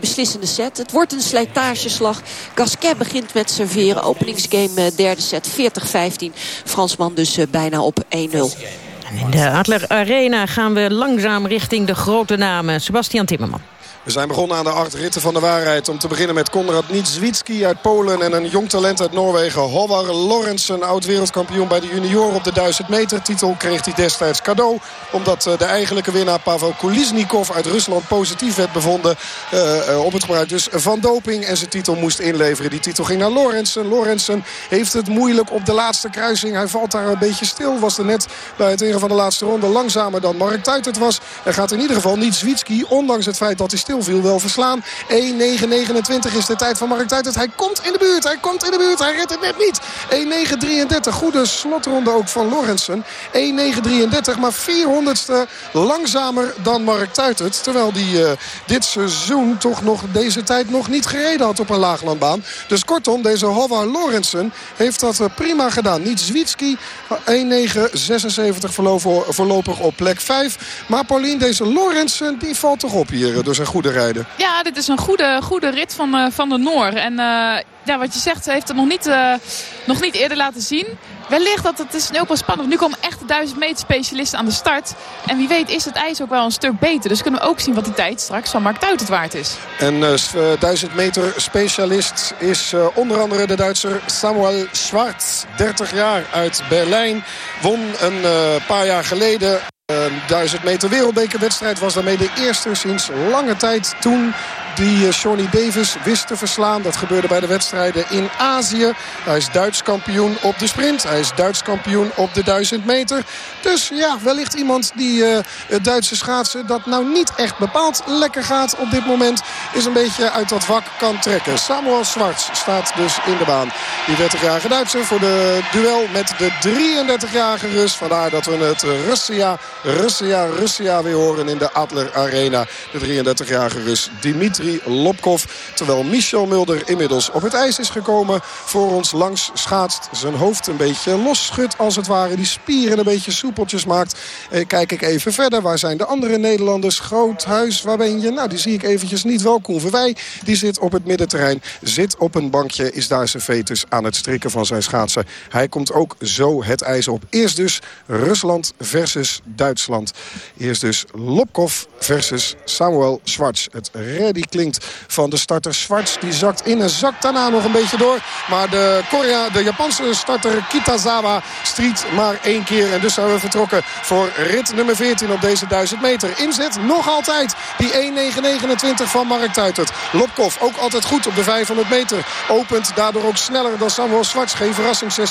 beslissende set. Het wordt een slijtageslag. Gasquet begint met serveren. Openingsgame derde set 40-15. Fransman dus bijna op 1-0. In de Adler Arena gaan we langzaam richting de grote namen. Sebastian Timmerman. We zijn begonnen aan de acht ritten van de waarheid. Om te beginnen met Konrad Niedzwitski uit Polen. En een jong talent uit Noorwegen. Håvard Lorentzen, oud-wereldkampioen bij de junioren op de 1000 meter. Titel kreeg hij destijds cadeau. Omdat eh, de eigenlijke winnaar Pavel Kulisnikov uit Rusland positief werd bevonden. Uh, op het gebruik dus van doping. En zijn titel moest inleveren. Die titel ging naar Lorentzen. Lorentzen heeft het moeilijk op de laatste kruising. Hij valt daar een beetje stil. Was er net bij het ingaan van de laatste ronde langzamer dan Mark Tuitert was. En gaat in ieder geval Niedzwitski, ondanks het feit dat hij stil viel wel verslaan. 1.9.29 is de tijd van Mark Tuitert. Hij komt in de buurt, hij komt in de buurt. Hij redt het net niet. 1.9.33, goede slotronde ook van Lorensen. 1.9.33, maar 400ste langzamer dan Mark Tuitert. Terwijl hij uh, dit seizoen toch nog deze tijd nog niet gereden had op een laaglandbaan. Dus kortom, deze Hova Lorensen heeft dat uh, prima gedaan. Niet Zwitski, 1.9.76 voorlopig op plek 5. Maar Paulien, deze Lorensen, die valt toch op hier door zijn goede rijden. Ja, dit is een goede, goede rit van, uh, van de Noor. En uh, ja, wat je zegt, heeft het nog niet, uh, nog niet eerder laten zien. Wellicht dat het is ook wel spannend. Nu komen echt de 1000 meter specialisten aan de start. En wie weet is het ijs ook wel een stuk beter. Dus kunnen we ook zien wat die tijd straks van Mark Tuit het waard is. En uh, 1000 meter specialist is uh, onder andere de Duitser Samuel Schwarz. 30 jaar uit Berlijn. Won een uh, paar jaar geleden 1000 meter wereldbekerwedstrijd was daarmee de eerste sinds lange tijd toen die Shawnee Davis wist te verslaan. Dat gebeurde bij de wedstrijden in Azië. Hij is Duits kampioen op de sprint. Hij is Duits kampioen op de 1000 meter. Dus ja, wellicht iemand die uh, het Duitse schaatsen... dat nou niet echt bepaald lekker gaat op dit moment... is een beetje uit dat vak kan trekken. Samuel Schwartz staat dus in de baan. Die 30-jarige Duitser voor de duel met de 33-jarige Rus. Vandaar dat we het Russia, Russia, Russia weer horen in de Adler Arena. De 33-jarige Rus Dimitri Lopkov. Terwijl Michel Mulder inmiddels op het ijs is gekomen. Voor ons langs schaatst. Zijn hoofd een beetje los schudt als het ware. Die spieren een beetje soepeltjes maakt. Eh, kijk ik even verder. Waar zijn de andere Nederlanders? Groothuis, waar ben je? Nou, die zie ik eventjes niet. Wel Koen Verwij. Die zit op het middenterrein. Zit op een bankje. Is daar zijn fetus aan het strikken van zijn schaatsen. Hij komt ook zo het ijs op. Eerst dus Rusland versus Duitsland. Eerst dus Lopkov versus Samuel Schwartz. Het ready klinkt van de starter Schwartz. Die zakt in en zakt daarna nog een beetje door. Maar de, Korea, de Japanse starter Kitazawa striet maar één keer. En dus zijn we vertrokken voor rit nummer 14 op deze 1000 meter. Inzet nog altijd die 1.929 van Mark Tuitert. Lopkov ook altijd goed op de 500 meter. Opent daardoor ook sneller dan Samuel Schwartz. Geen verrassing 16.38.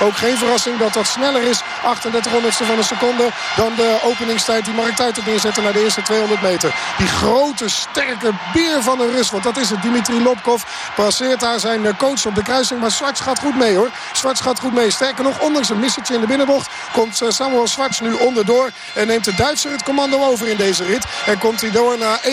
Ook geen verrassing dat dat sneller is. 38 honderdste van een seconde dan de openingstijd die Mark Tuitert neerzette naar de eerste 200 meter. Die grote, sterke sterke beer van een Rus. Want dat is het. Dimitri Lopkov passeert daar zijn eh, coach op de kruising. Maar Zwarts gaat goed mee hoor. Zwarts gaat goed mee. Sterker nog, ondanks een missertje in de binnenbocht... komt eh, Samuel Zwarts nu onderdoor. En neemt de Duitser het commando over in deze rit. En komt hij door naar 41-62.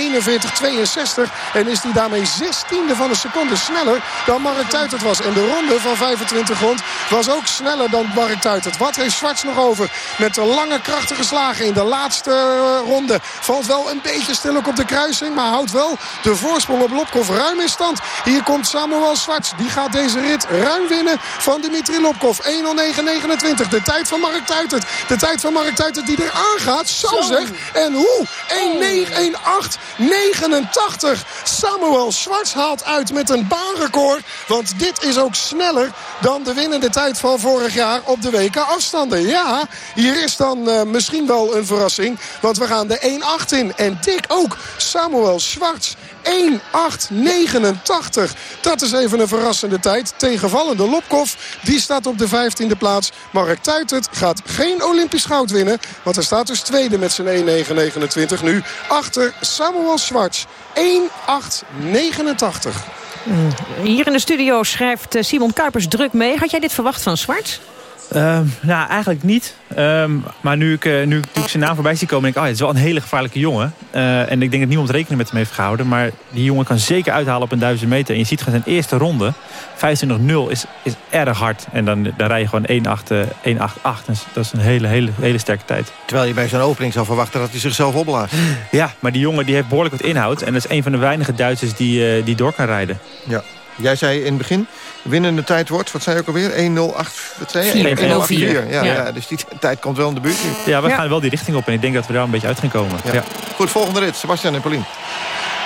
En is hij daarmee 16e van een seconde sneller dan Mark Tuitert was. En de ronde van 25 rond was ook sneller dan Mark Tuitert. Wat heeft Zwarts nog over? Met de lange krachtige slagen in de laatste eh, ronde. Valt wel een beetje stil ook op de kruising. Maar houdt wel de voorsprong op Lopkov ruim in stand. Hier komt Samuel Schwartz. Die gaat deze rit ruim winnen van Dimitri Lopkov. 1.09.29. De tijd van Mark Tuitert. De tijd van Mark Tuitert die er aangaat. Zo, zeg. En hoe? 1.9.1.8.89. Samuel Schwartz haalt uit met een baanrecord. Want dit is ook sneller dan de winnende tijd van vorig jaar op de WK afstanden. Ja, hier is dan uh, misschien wel een verrassing. Want we gaan de 1.8 in. En dik ook. Samuel Schwartz 1.8.89. Dat is even een verrassende tijd. Tegenvallende Lopkov, die staat op de 15e plaats. Mark Tuitert gaat geen Olympisch goud winnen. Want hij staat dus tweede met zijn 1.9.29 nu. Achter Samuel Schwartz 1.8.89. Hier in de studio schrijft Simon Kuipers druk mee. Had jij dit verwacht van Schwartz? Ehm, nou, eigenlijk niet. Ehm, maar nu ik, uh, nu, ik zijn naam voorbij zie komen, denk ik... Oh, het is wel een hele gevaarlijke jongen. Uh, en ik denk dat niemand rekening met hem heeft gehouden. Maar die jongen kan zeker uithalen op een duizend meter. En je ziet gewoon zijn eerste ronde. 25-0 is, is erg hard. En dan, dan rij je gewoon 1-8-8. Dus dat is een hele, hele, hele sterke tijd. Terwijl je bij zo'n opening zou verwachten dat hij zichzelf opblaast. Ja, maar die jongen die heeft behoorlijk wat inhoud. En dat is een van de weinige Duitsers die, uh, die door kan rijden. Ja. Jij zei in het begin, winnende tijd wordt, wat zei je ook alweer? 1.08, wat zei je? 1.04. Ja, ja. ja, dus die tijd komt wel in de buurt Ja, we gaan wel die richting op en ik denk dat we daar een beetje uit gaan komen. Ja. Goed, volgende rit, Sebastian en Paulien.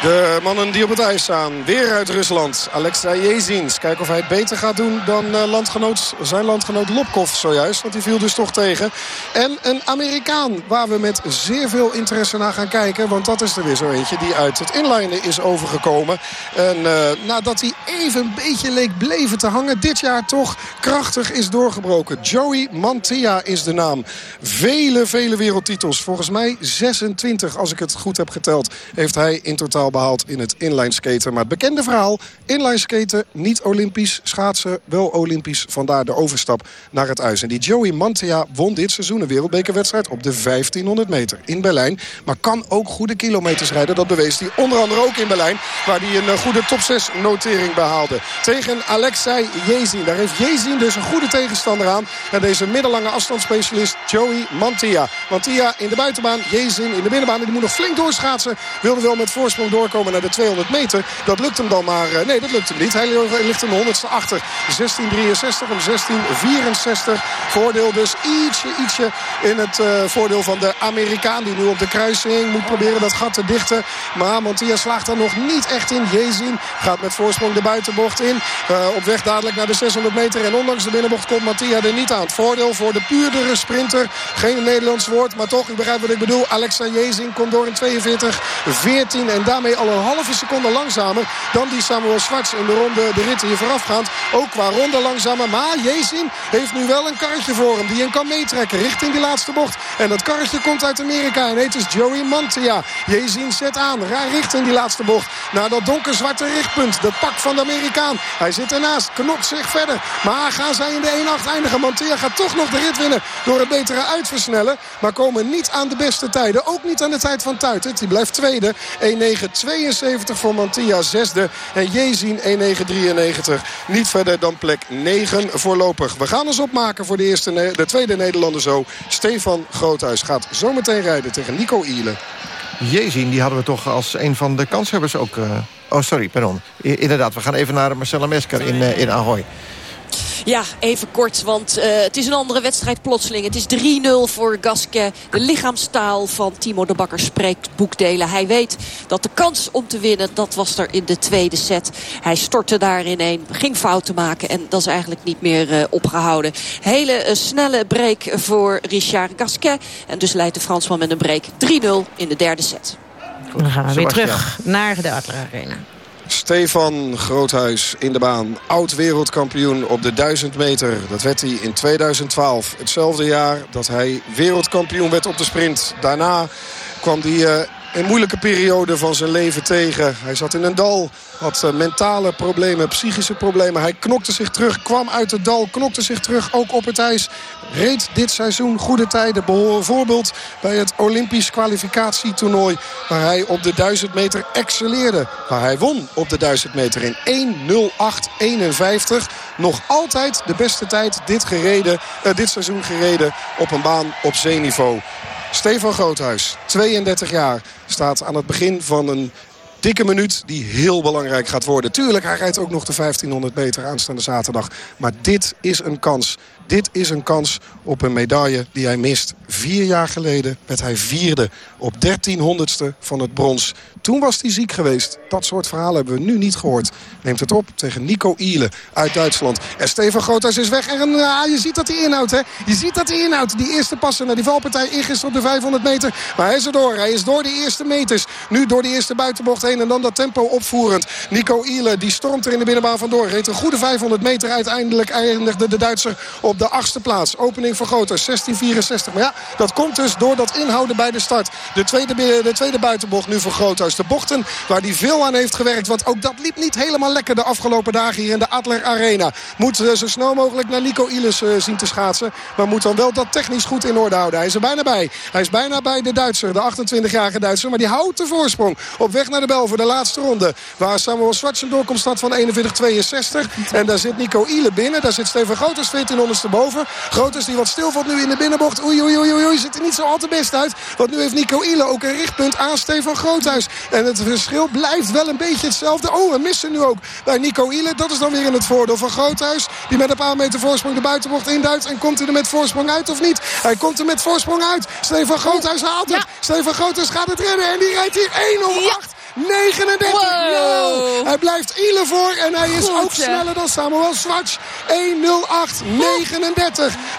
De mannen die op het ijs staan, weer uit Rusland. Alexa Jezins. Kijken of hij het beter gaat doen dan uh, landgenoot, zijn landgenoot Lopkov zojuist. Want die viel dus toch tegen. En een Amerikaan waar we met zeer veel interesse naar gaan kijken. Want dat is er weer zo eentje die uit het inlinen is overgekomen. En uh, nadat hij even een beetje leek bleven te hangen. Dit jaar toch krachtig is doorgebroken. Joey Mantia is de naam. Vele, vele wereldtitels. Volgens mij 26 als ik het goed heb geteld. Heeft hij in totaal behaald in het inline skaten. Maar het bekende verhaal, inline skaten, niet olympisch, schaatsen wel olympisch. Vandaar de overstap naar het ijs. En die Joey Mantia won dit seizoen een wereldbekerwedstrijd op de 1500 meter in Berlijn. Maar kan ook goede kilometers rijden. Dat bewees hij onder andere ook in Berlijn. Waar hij een eh, goede top 6 notering behaalde. Tegen Alexei Jezin. Daar heeft Jezin dus een goede tegenstander aan. En deze middellange afstandsspecialist Joey Mantia. Mantia in de buitenbaan, Jezin in de binnenbaan. En die moet nog flink doorschaatsen. Wilde wel met voorsprong doorkomen naar de 200 meter. Dat lukt hem dan maar... Eh, nee, dat lukt hem niet. Hij ligt een honderdste achter. 1663 om 1664. Voordeel dus ietsje, ietsje in het uh, voordeel van de Amerikaan. Die nu op de kruising moet proberen dat gat te dichten. Maar Montia slaagt er nog niet echt in. Jezin gaat met voorsprong de buitenbocht in. Uh, op weg dadelijk naar de 600 meter. En ondanks de binnenbocht komt Mattia er niet aan. Het voordeel voor de puurdere sprinter. Geen Nederlands woord, maar toch, u begrijpt wat ik bedoel. Alexa Jezin komt door in 42-14. En daarmee al een halve seconde langzamer dan die Samuel Schwartz in de ronde de rit hier voorafgaand. Ook qua ronde langzamer. Maar Jezin heeft nu wel een karretje voor hem die hem kan meetrekken richting die laatste bocht. En dat karretje komt uit Amerika en heet dus Joey Mantia. Jezin zet aan, raar richting die laatste bocht. Naar dat donkerzwarte richtpunt, de pak van de Amerikaan. Hij zit ernaast, knokt zich verder. Maar gaan zij in de 1-8 eindigen. Mantia gaat toch nog de rit winnen door het betere uitversnellen. Maar komen niet aan de beste tijden. Ook niet aan de tijd van Tuitert. Die blijft tweede. 1-9-72 voor Mantia zesde. En Jezin 1-9-93. Niet verder dan plek 9 voorlopig. We gaan ons opmaken voor de, eerste, de tweede Nederlander zo. Stefan Groothuis gaat zometeen rijden tegen Nico Iele. Jezin, die hadden we toch als een van de kanshebbers ook... Uh... Oh, sorry, pardon. Inderdaad, we gaan even naar Marcella Mesker in, uh, in Ahoy. Ja, even kort, want uh, het is een andere wedstrijd plotseling. Het is 3-0 voor Gasquet. De lichaamstaal van Timo de Bakker spreekt boekdelen. Hij weet dat de kans om te winnen, dat was er in de tweede set. Hij stortte daarin een, ging fouten maken en dat is eigenlijk niet meer uh, opgehouden. Hele uh, snelle break voor Richard Gasquet. En dus leidt de Fransman met een break 3-0 in de derde set. Dan gaan we weer terug naar de Adler Arena. Stefan Groothuis in de baan. Oud wereldkampioen op de 1000 meter. Dat werd hij in 2012. Hetzelfde jaar dat hij wereldkampioen werd op de sprint. Daarna kwam hij uh, een moeilijke periode van zijn leven tegen. Hij zat in een dal, had uh, mentale problemen, psychische problemen. Hij knokte zich terug, kwam uit het dal, knokte zich terug, ook op het ijs. Reed dit seizoen goede tijden. Bijvoorbeeld bij het Olympisch kwalificatietoernooi. Waar hij op de 1000 meter excelleerde. Waar hij won op de 1000 meter in 1.08.51. Nog altijd de beste tijd dit, gereden, uh, dit seizoen gereden op een baan op zeeniveau. Stefan Groothuis, 32 jaar, staat aan het begin van een dikke minuut die heel belangrijk gaat worden. Tuurlijk, hij rijdt ook nog de 1500 meter aanstaande zaterdag. Maar dit is een kans. Dit is een kans op een medaille die hij mist. Vier jaar geleden werd hij vierde op 1300ste van het brons. Toen was hij ziek geweest. Dat soort verhalen hebben we nu niet gehoord. Neemt het op tegen Nico Iele uit Duitsland. En Stefan Groothuis is weg. En uh, je ziet dat hij inhoudt. Hè? Je ziet dat hij inhoudt. Die eerste passen naar die valpartij ingisteren op de 500 meter. Maar hij is er door. Hij is door de eerste meters. Nu door de eerste buitenbocht heen. En dan dat tempo opvoerend. Nico Ile die stormt er in de binnenbaan vandoor. Reed een goede 500 meter. Uiteindelijk eindigde de Duitser op de achtste plaats. Opening voor Groters 16.64. Maar ja, dat komt dus door dat inhouden bij de start. De tweede, de tweede buitenbocht nu voor Groothuis. De bochten waar hij veel aan heeft gewerkt. Want ook dat liep niet helemaal lekker de afgelopen dagen hier in de Adler Arena. Moet uh, zo snel mogelijk naar Nico Iles uh, zien te schaatsen. Maar moet dan wel dat technisch goed in orde houden. Hij is er bijna bij. Hij is bijna bij de Duitser, de 28-jarige Duitser. Maar die houdt de voorsprong op weg naar de bel voor de laatste ronde. Waar Samuel Schwartz een doorkomst staat van 41-62. En daar zit Nico Ile binnen. Daar zit Steven Groters 14 onderste boven. Groters die wat stilvalt nu in de binnenbocht. Oei, oei, oei, oei, ziet er niet zo al te best uit. Want nu heeft Nico Ile ook een richtpunt aan Stefan Groothuis. En het verschil blijft wel een beetje hetzelfde. Oh, we missen nu ook bij Nico Ile. Dat is dan weer in het voordeel van Groothuis. Die met een paar meter voorsprong de buitenbocht induidt. En komt hij er met voorsprong uit of niet? Hij komt er met voorsprong uit. Stefan Groothuis haalt het. Ja. Stefan Groothuis gaat het redden. En die rijdt hier 1-0-8. 39. Wow. Hij blijft Ile voor en hij is ook sneller dan Samuel Swatch. 1.08.39.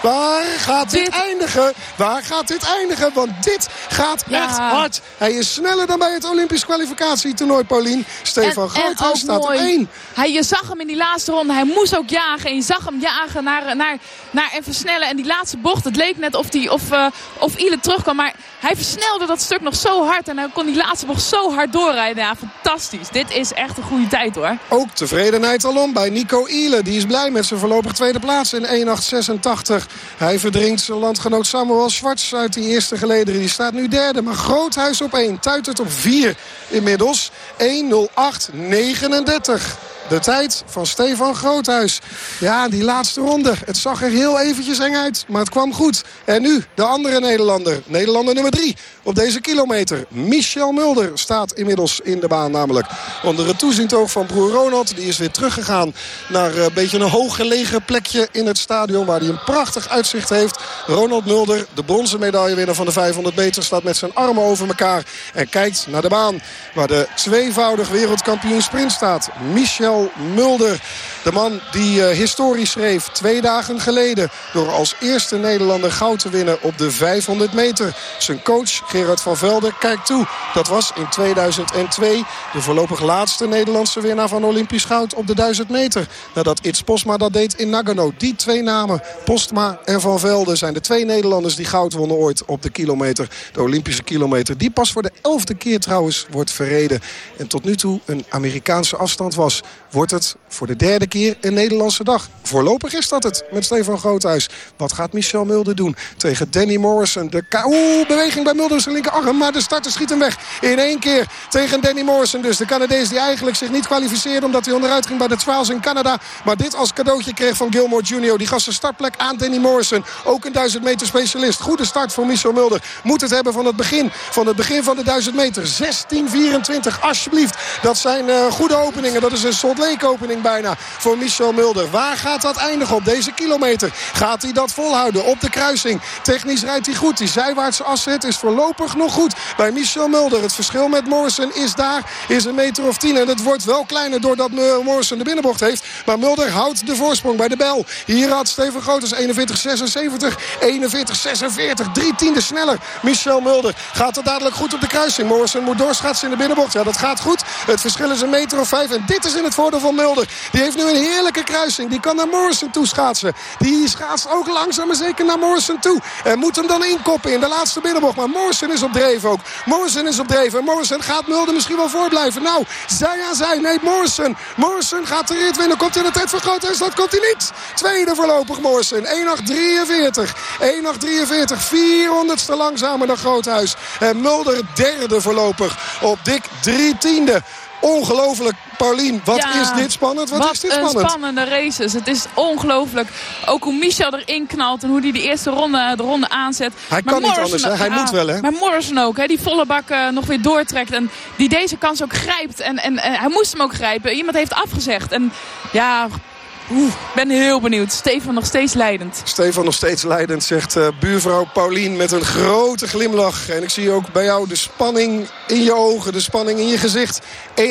Waar gaat dit, eindigen? Waar gaat dit eindigen? Want dit gaat echt hard. Hij is sneller dan bij het Olympisch kwalificatietoernooi, Paulien. Stefan Groothuis staat op 1. Hij, je zag hem in die laatste ronde. Hij moest ook jagen. En je zag hem jagen naar, naar, naar en versnellen. En die laatste bocht, het leek net of, die, of, uh, of Ile terugkwam. Maar hij versnelde dat stuk nog zo hard. En hij kon die laatste bocht zo hard doorrijden. Ja, fantastisch. Dit is echt een goede tijd hoor. Ook tevredenheid alom bij Nico Ile. Die is blij met zijn voorlopig tweede plaats in 1.886. Hij verdringt zijn landgenoot Samuel Schwartz uit die eerste gelederen. Die staat nu derde, maar Groothuis op 1. Tuitert op 4 inmiddels. 1.0839. De tijd van Stefan Groothuis. Ja, die laatste ronde. Het zag er heel eventjes eng uit, maar het kwam goed. En nu de andere Nederlander. Nederlander nummer 3 op deze kilometer. Michel Mulder staat inmiddels in de baan namelijk. Onder het toezicht oog van broer Ronald. Die is weer teruggegaan naar een beetje een hooggelegen plekje in het stadion. Waar hij een prachtig uitzicht heeft. Ronald Mulder, de bronzen medaillewinnaar van de 500 meter, staat met zijn armen over elkaar. En kijkt naar de baan waar de tweevoudig wereldkampioen sprint staat. Michel Mulder. De man die uh, historisch schreef twee dagen geleden... door als eerste Nederlander goud te winnen op de 500 meter. Zijn coach Gerard van Velden kijkt toe. Dat was in 2002 de voorlopig laatste Nederlandse winnaar van Olympisch goud op de 1000 meter. Nadat Its Postma dat deed in Nagano. Die twee namen, Postma en Van Velden, zijn de twee Nederlanders die goud wonnen ooit op de kilometer. De Olympische kilometer. Die pas voor de elfde keer trouwens wordt verreden. En tot nu toe een Amerikaanse afstand was wordt het voor de derde keer een Nederlandse dag. Voorlopig is dat het met Stefan Groothuis. Wat gaat Michel Mulder doen tegen Danny Morrison? De Oeh, beweging bij Mulder zijn linkerarm, maar de starter schiet hem weg. In één keer tegen Danny Morrison dus. De Canadees die eigenlijk zich niet kwalificeerde omdat hij onderuit ging bij de trials in Canada. Maar dit als cadeautje kreeg van Gilmore Jr. Die gaf zijn startplek aan Danny Morrison. Ook een 1000 meter specialist. Goede start voor Michel Mulder. Moet het hebben van het begin van, het begin van de 1000 meter. 16-24, alsjeblieft. Dat zijn uh, goede openingen. Dat is een soort leekopening bijna voor Michel Mulder. Waar gaat dat eindigen op deze kilometer? Gaat hij dat volhouden op de kruising? Technisch rijdt hij goed. Die zijwaartse afzet is voorlopig nog goed bij Michel Mulder. Het verschil met Morrison is daar, is een meter of tien. En het wordt wel kleiner doordat Morrison de binnenbocht heeft. Maar Mulder houdt de voorsprong bij de bel. Hier had Steven Groters 41-76, 41-46. Drie tienden sneller. Michel Mulder gaat er dadelijk goed op de kruising. Morrison moet doorschaatsen in de binnenbocht. Ja, dat gaat goed. Het verschil is een meter of vijf. En dit is in het van Mulder. Die heeft nu een heerlijke kruising. Die kan naar Morrison toe schaatsen. Die schaatst ook langzaam maar zeker naar Morrison toe. En moet hem dan inkoppen in de laatste binnenbocht. Maar Morrison is op dreef ook. Morrison is op dreef. En Morrison gaat Mulder misschien wel voorblijven. Nou, zij aan zij. Nee, Morrison. Morrison gaat de rit winnen. Komt in de tijd van Groothuis. Dat komt hij niet. Tweede voorlopig Morrison. 1.843. 1.843. 400ste langzamer dan Groothuis. En Mulder derde voorlopig op dik drie tiende. Ongelooflijk, Paulien. Wat is dit spannend? Wat, is dit spannend? een spannende races. Het is ongelooflijk. Ook hoe Michel erin knalt en hoe hij de eerste ronde, de ronde aanzet. Hij kan niet anders, hè? Hij moet wel, hè? Maar Morrison ook, hè? Die volle bak uh, nog weer doortrekt. En die deze kans ook grijpt. En, en, en hij moest hem ook grijpen. Iemand heeft afgezegd. En ja, Oeh, ben heel benieuwd. Stefan nog steeds leidend. Stefan nog steeds leidend, zegt uh, buurvrouw Paulien met een grote glimlach. En ik zie ook bij jou de spanning in je ogen, de spanning in je gezicht. 1.08.39.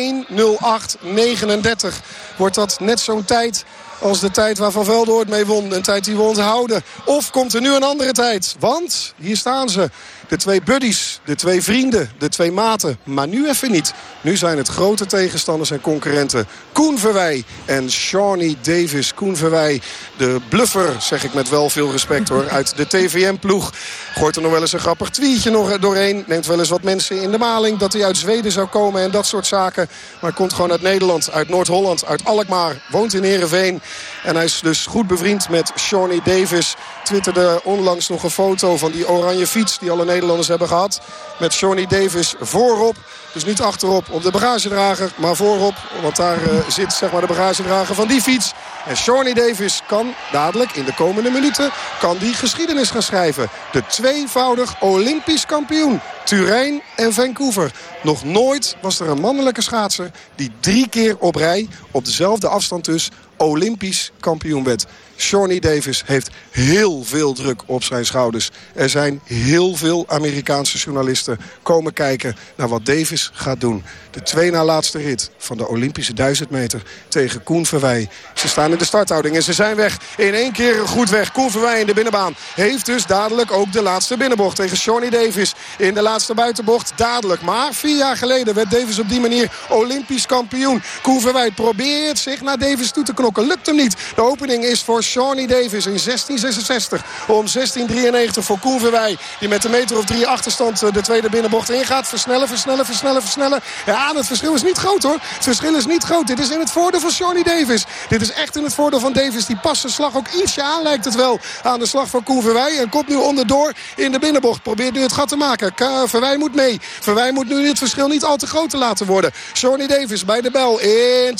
Wordt dat net zo'n tijd als de tijd waar Van Veldoort mee won. Een tijd die we onthouden. Of komt er nu een andere tijd? Want, hier staan ze. De twee buddies, de twee vrienden, de twee maten. Maar nu even niet. Nu zijn het grote tegenstanders en concurrenten. Koen Verwij en Shawnee Davis. Koen Verwij, de bluffer, zeg ik met wel veel respect hoor, uit de TVM-ploeg. Gooit er nog wel eens een grappig tweetje nog doorheen. Neemt wel eens wat mensen in de maling dat hij uit Zweden zou komen en dat soort zaken. Maar komt gewoon uit Nederland, uit Noord-Holland, uit Alkmaar. Woont in Heerenveen. En hij is dus goed bevriend met Shawnee Davis. Twitterde onlangs nog een foto van die oranje fiets die alle Nederlanders hebben gehad. Met Shawnee Davis voorop. Dus niet achterop op de bagagedrager, maar voorop. Want daar uh, zit zeg maar, de bagagedrager van die fiets. En Shawnee Davis kan dadelijk in de komende minuten kan die geschiedenis gaan schrijven. De tweevoudig Olympisch kampioen. Turijn en Vancouver. Nog nooit was er een mannelijke schaatser die drie keer op rij... op dezelfde afstand dus Olympisch kampioen werd. Shawnee Davis heeft heel veel druk op zijn schouders. Er zijn heel veel Amerikaanse journalisten komen kijken naar wat Davis gaat doen. De twee na laatste rit van de Olympische 1000 meter tegen Koen Verwij. Ze staan in de starthouding en ze zijn weg. In één keer goed weg. Koen Verwij in de binnenbaan. Heeft dus dadelijk ook de laatste binnenbocht tegen Shawnee Davis. In de laatste buitenbocht dadelijk. Maar vier jaar geleden werd Davis op die manier Olympisch kampioen. Koen Verwij probeert zich naar Davis toe te knokken. Lukt hem niet. De opening is voor Shawnee Davis in 1666. Om 1693 voor Koen Verwij. Die met een meter of drie achterstand de tweede binnenbocht ingaat. Versnellen, versnellen, versnellen, versnellen. Ja, het verschil is niet groot hoor. Het verschil is niet groot. Dit is in het voordeel van Shawnee Davis. Dit is echt in het voordeel van Davis. Die past de slag ook ietsje aan lijkt het wel. Aan de slag van Koen Verwij. En komt nu onderdoor in de binnenbocht. Probeert nu het gat te maken. Verwij moet mee. Verwij moet nu het verschil niet al te groot te laten worden. Shawnee Davis bij de bel in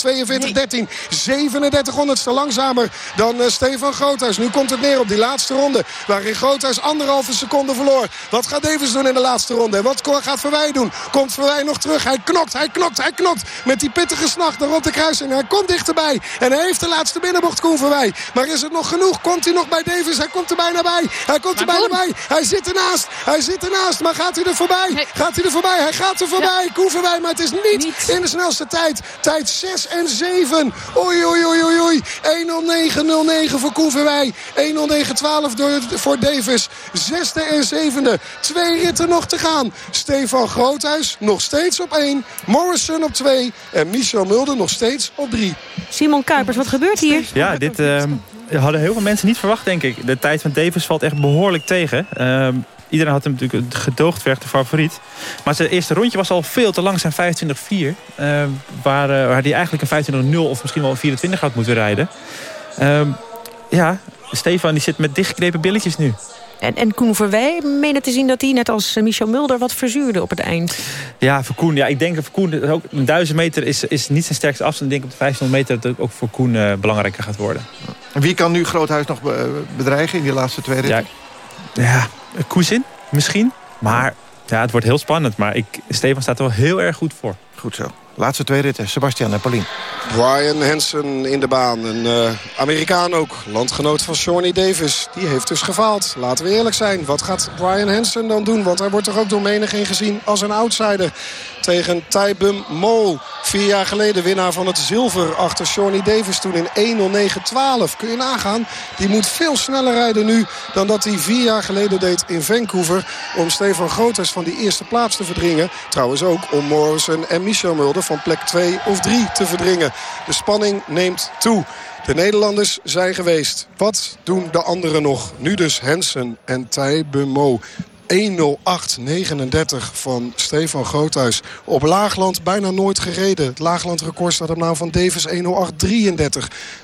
42-13. 37 honderdste langzamer dan uh, Stefan Groothuis. Nu komt het neer op die laatste ronde. Waarin Groothuis anderhalve seconde verloor. Wat gaat Davis doen in de laatste ronde? En wat gaat Verwij doen? Komt Verwij nog terug? Hij knokt, hij knokt, hij knokt. Met die pittige snacht rond de kruising. Hij komt dichterbij. En hij heeft de laatste binnenbocht Koen Verwij. Maar is het nog genoeg? Komt hij nog bij Davis? Hij komt er bijna bij. Hij komt er bijna bij. Hij zit ernaast. Hij zit ernaast. Maar gaat hij er voorbij? Gaat hij er voorbij? Hij gaat er voorbij. Ja. Koen Verwij. Maar het is niet, niet, in de snelste tijd. Tijd 6 en 7. Oei, oei, oei, oei, oei. 1.09.09 voor Koen Verwij. 1.09.12 voor Davis. Zesde en zevende. Twee ritten nog te gaan. Stefan Groothuis nog steeds op 1. Morrison op 2. En Michel Mulder nog steeds op 3. Simon Kuipers, wat gebeurt hier? Ja, dit uh, hadden heel veel mensen niet verwacht, denk ik. De tijd van Davis valt echt behoorlijk tegen. Uh, iedereen had hem natuurlijk gedoogd weg de favoriet. Maar zijn eerste rondje was al veel te lang, zijn 25-4. Uh, waar, waar hij eigenlijk een 25-0 of misschien wel een 24 had moeten rijden. Ja, Stefan die zit met dichtgeknepen billetjes nu. En, en Koen Verwij menen te zien dat hij net als Michel Mulder wat verzuurde op het eind. Ja, voor Koen. Ja, ik denk voor Koen ook een duizend meter is, is niet zijn sterkste afstand. Ik denk op de 1500 meter dat het ook voor Koen uh, belangrijker gaat worden. Wie kan nu Groothuis nog bedreigen in die laatste twee ritten? Ja, ja Koesin misschien. Maar ja, het wordt heel spannend. Maar ik, Stefan staat er wel heel erg goed voor. Goed zo. Laatste twee ritten, Sebastian en Paulien. Brian Hansen in de baan. Een uh, Amerikaan ook. Landgenoot van Shawnee Davis. Die heeft dus gefaald. Laten we eerlijk zijn. Wat gaat Brian Hansen dan doen? Want hij wordt er ook door menig gezien als een outsider. Tegen Taibum Mo. Vier jaar geleden winnaar van het zilver achter Shawnee Davis. Toen in 1.09.12. Kun je nagaan. Die moet veel sneller rijden nu dan dat hij vier jaar geleden deed in Vancouver. Om Stefan Groothuis van die eerste plaats te verdringen. Trouwens ook om Morrison en Michel Mulder van plek 2 of 3 te verdringen. De spanning neemt toe. De Nederlanders zijn geweest. Wat doen de anderen nog? Nu dus Hensen en Thij Bemo. 1.08.39 van Stefan Groothuis. Op Laagland bijna nooit gereden. Het Laaglandrecord staat op naam van Davis 1.08.33.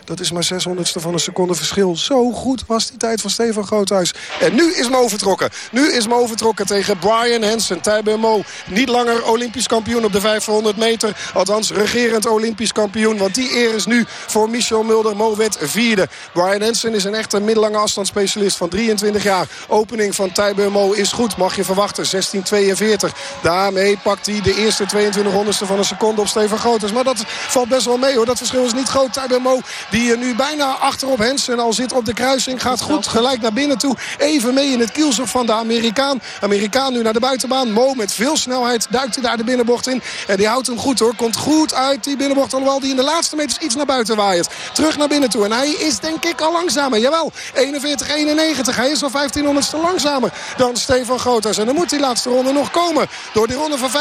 Dat is maar 600ste van een seconde verschil. Zo goed was die tijd van Stefan Groothuis. En nu is Mo vertrokken. Nu is Mo vertrokken tegen Brian Hansen. Tijbe Mo niet langer Olympisch kampioen op de 500 meter. Althans regerend Olympisch kampioen. Want die eer is nu voor Michel Mulder. Mo werd vierde. Brian Hansen is een echte middellange afstandsspecialist van 23 jaar. Opening van Tijbe Mo is goed, mag je verwachten. 16.42. Daarmee pakt hij de eerste 22 honderdste van een seconde op Stefan Groothuis. Maar dat valt best wel mee hoor. Dat verschil is niet groot. Tijbe Mo die nu bijna achterop Hensen al zit op de kruising. Gaat goed gelijk naar binnen toe. Even mee in het kielzog van de Amerikaan. Amerikaan nu naar de buitenbaan. Mo met veel snelheid duikt hij daar de binnenbocht in. En die houdt hem goed hoor. Komt goed uit die binnenbocht. Alhoewel die in de laatste meters iets naar buiten waait. Terug naar binnen toe. En hij is denk ik al langzamer. Jawel. 41-91. Hij is al 1500ste langzamer dan Stefan Groothuis. En dan moet die laatste ronde nog komen. Door die ronde van 25-4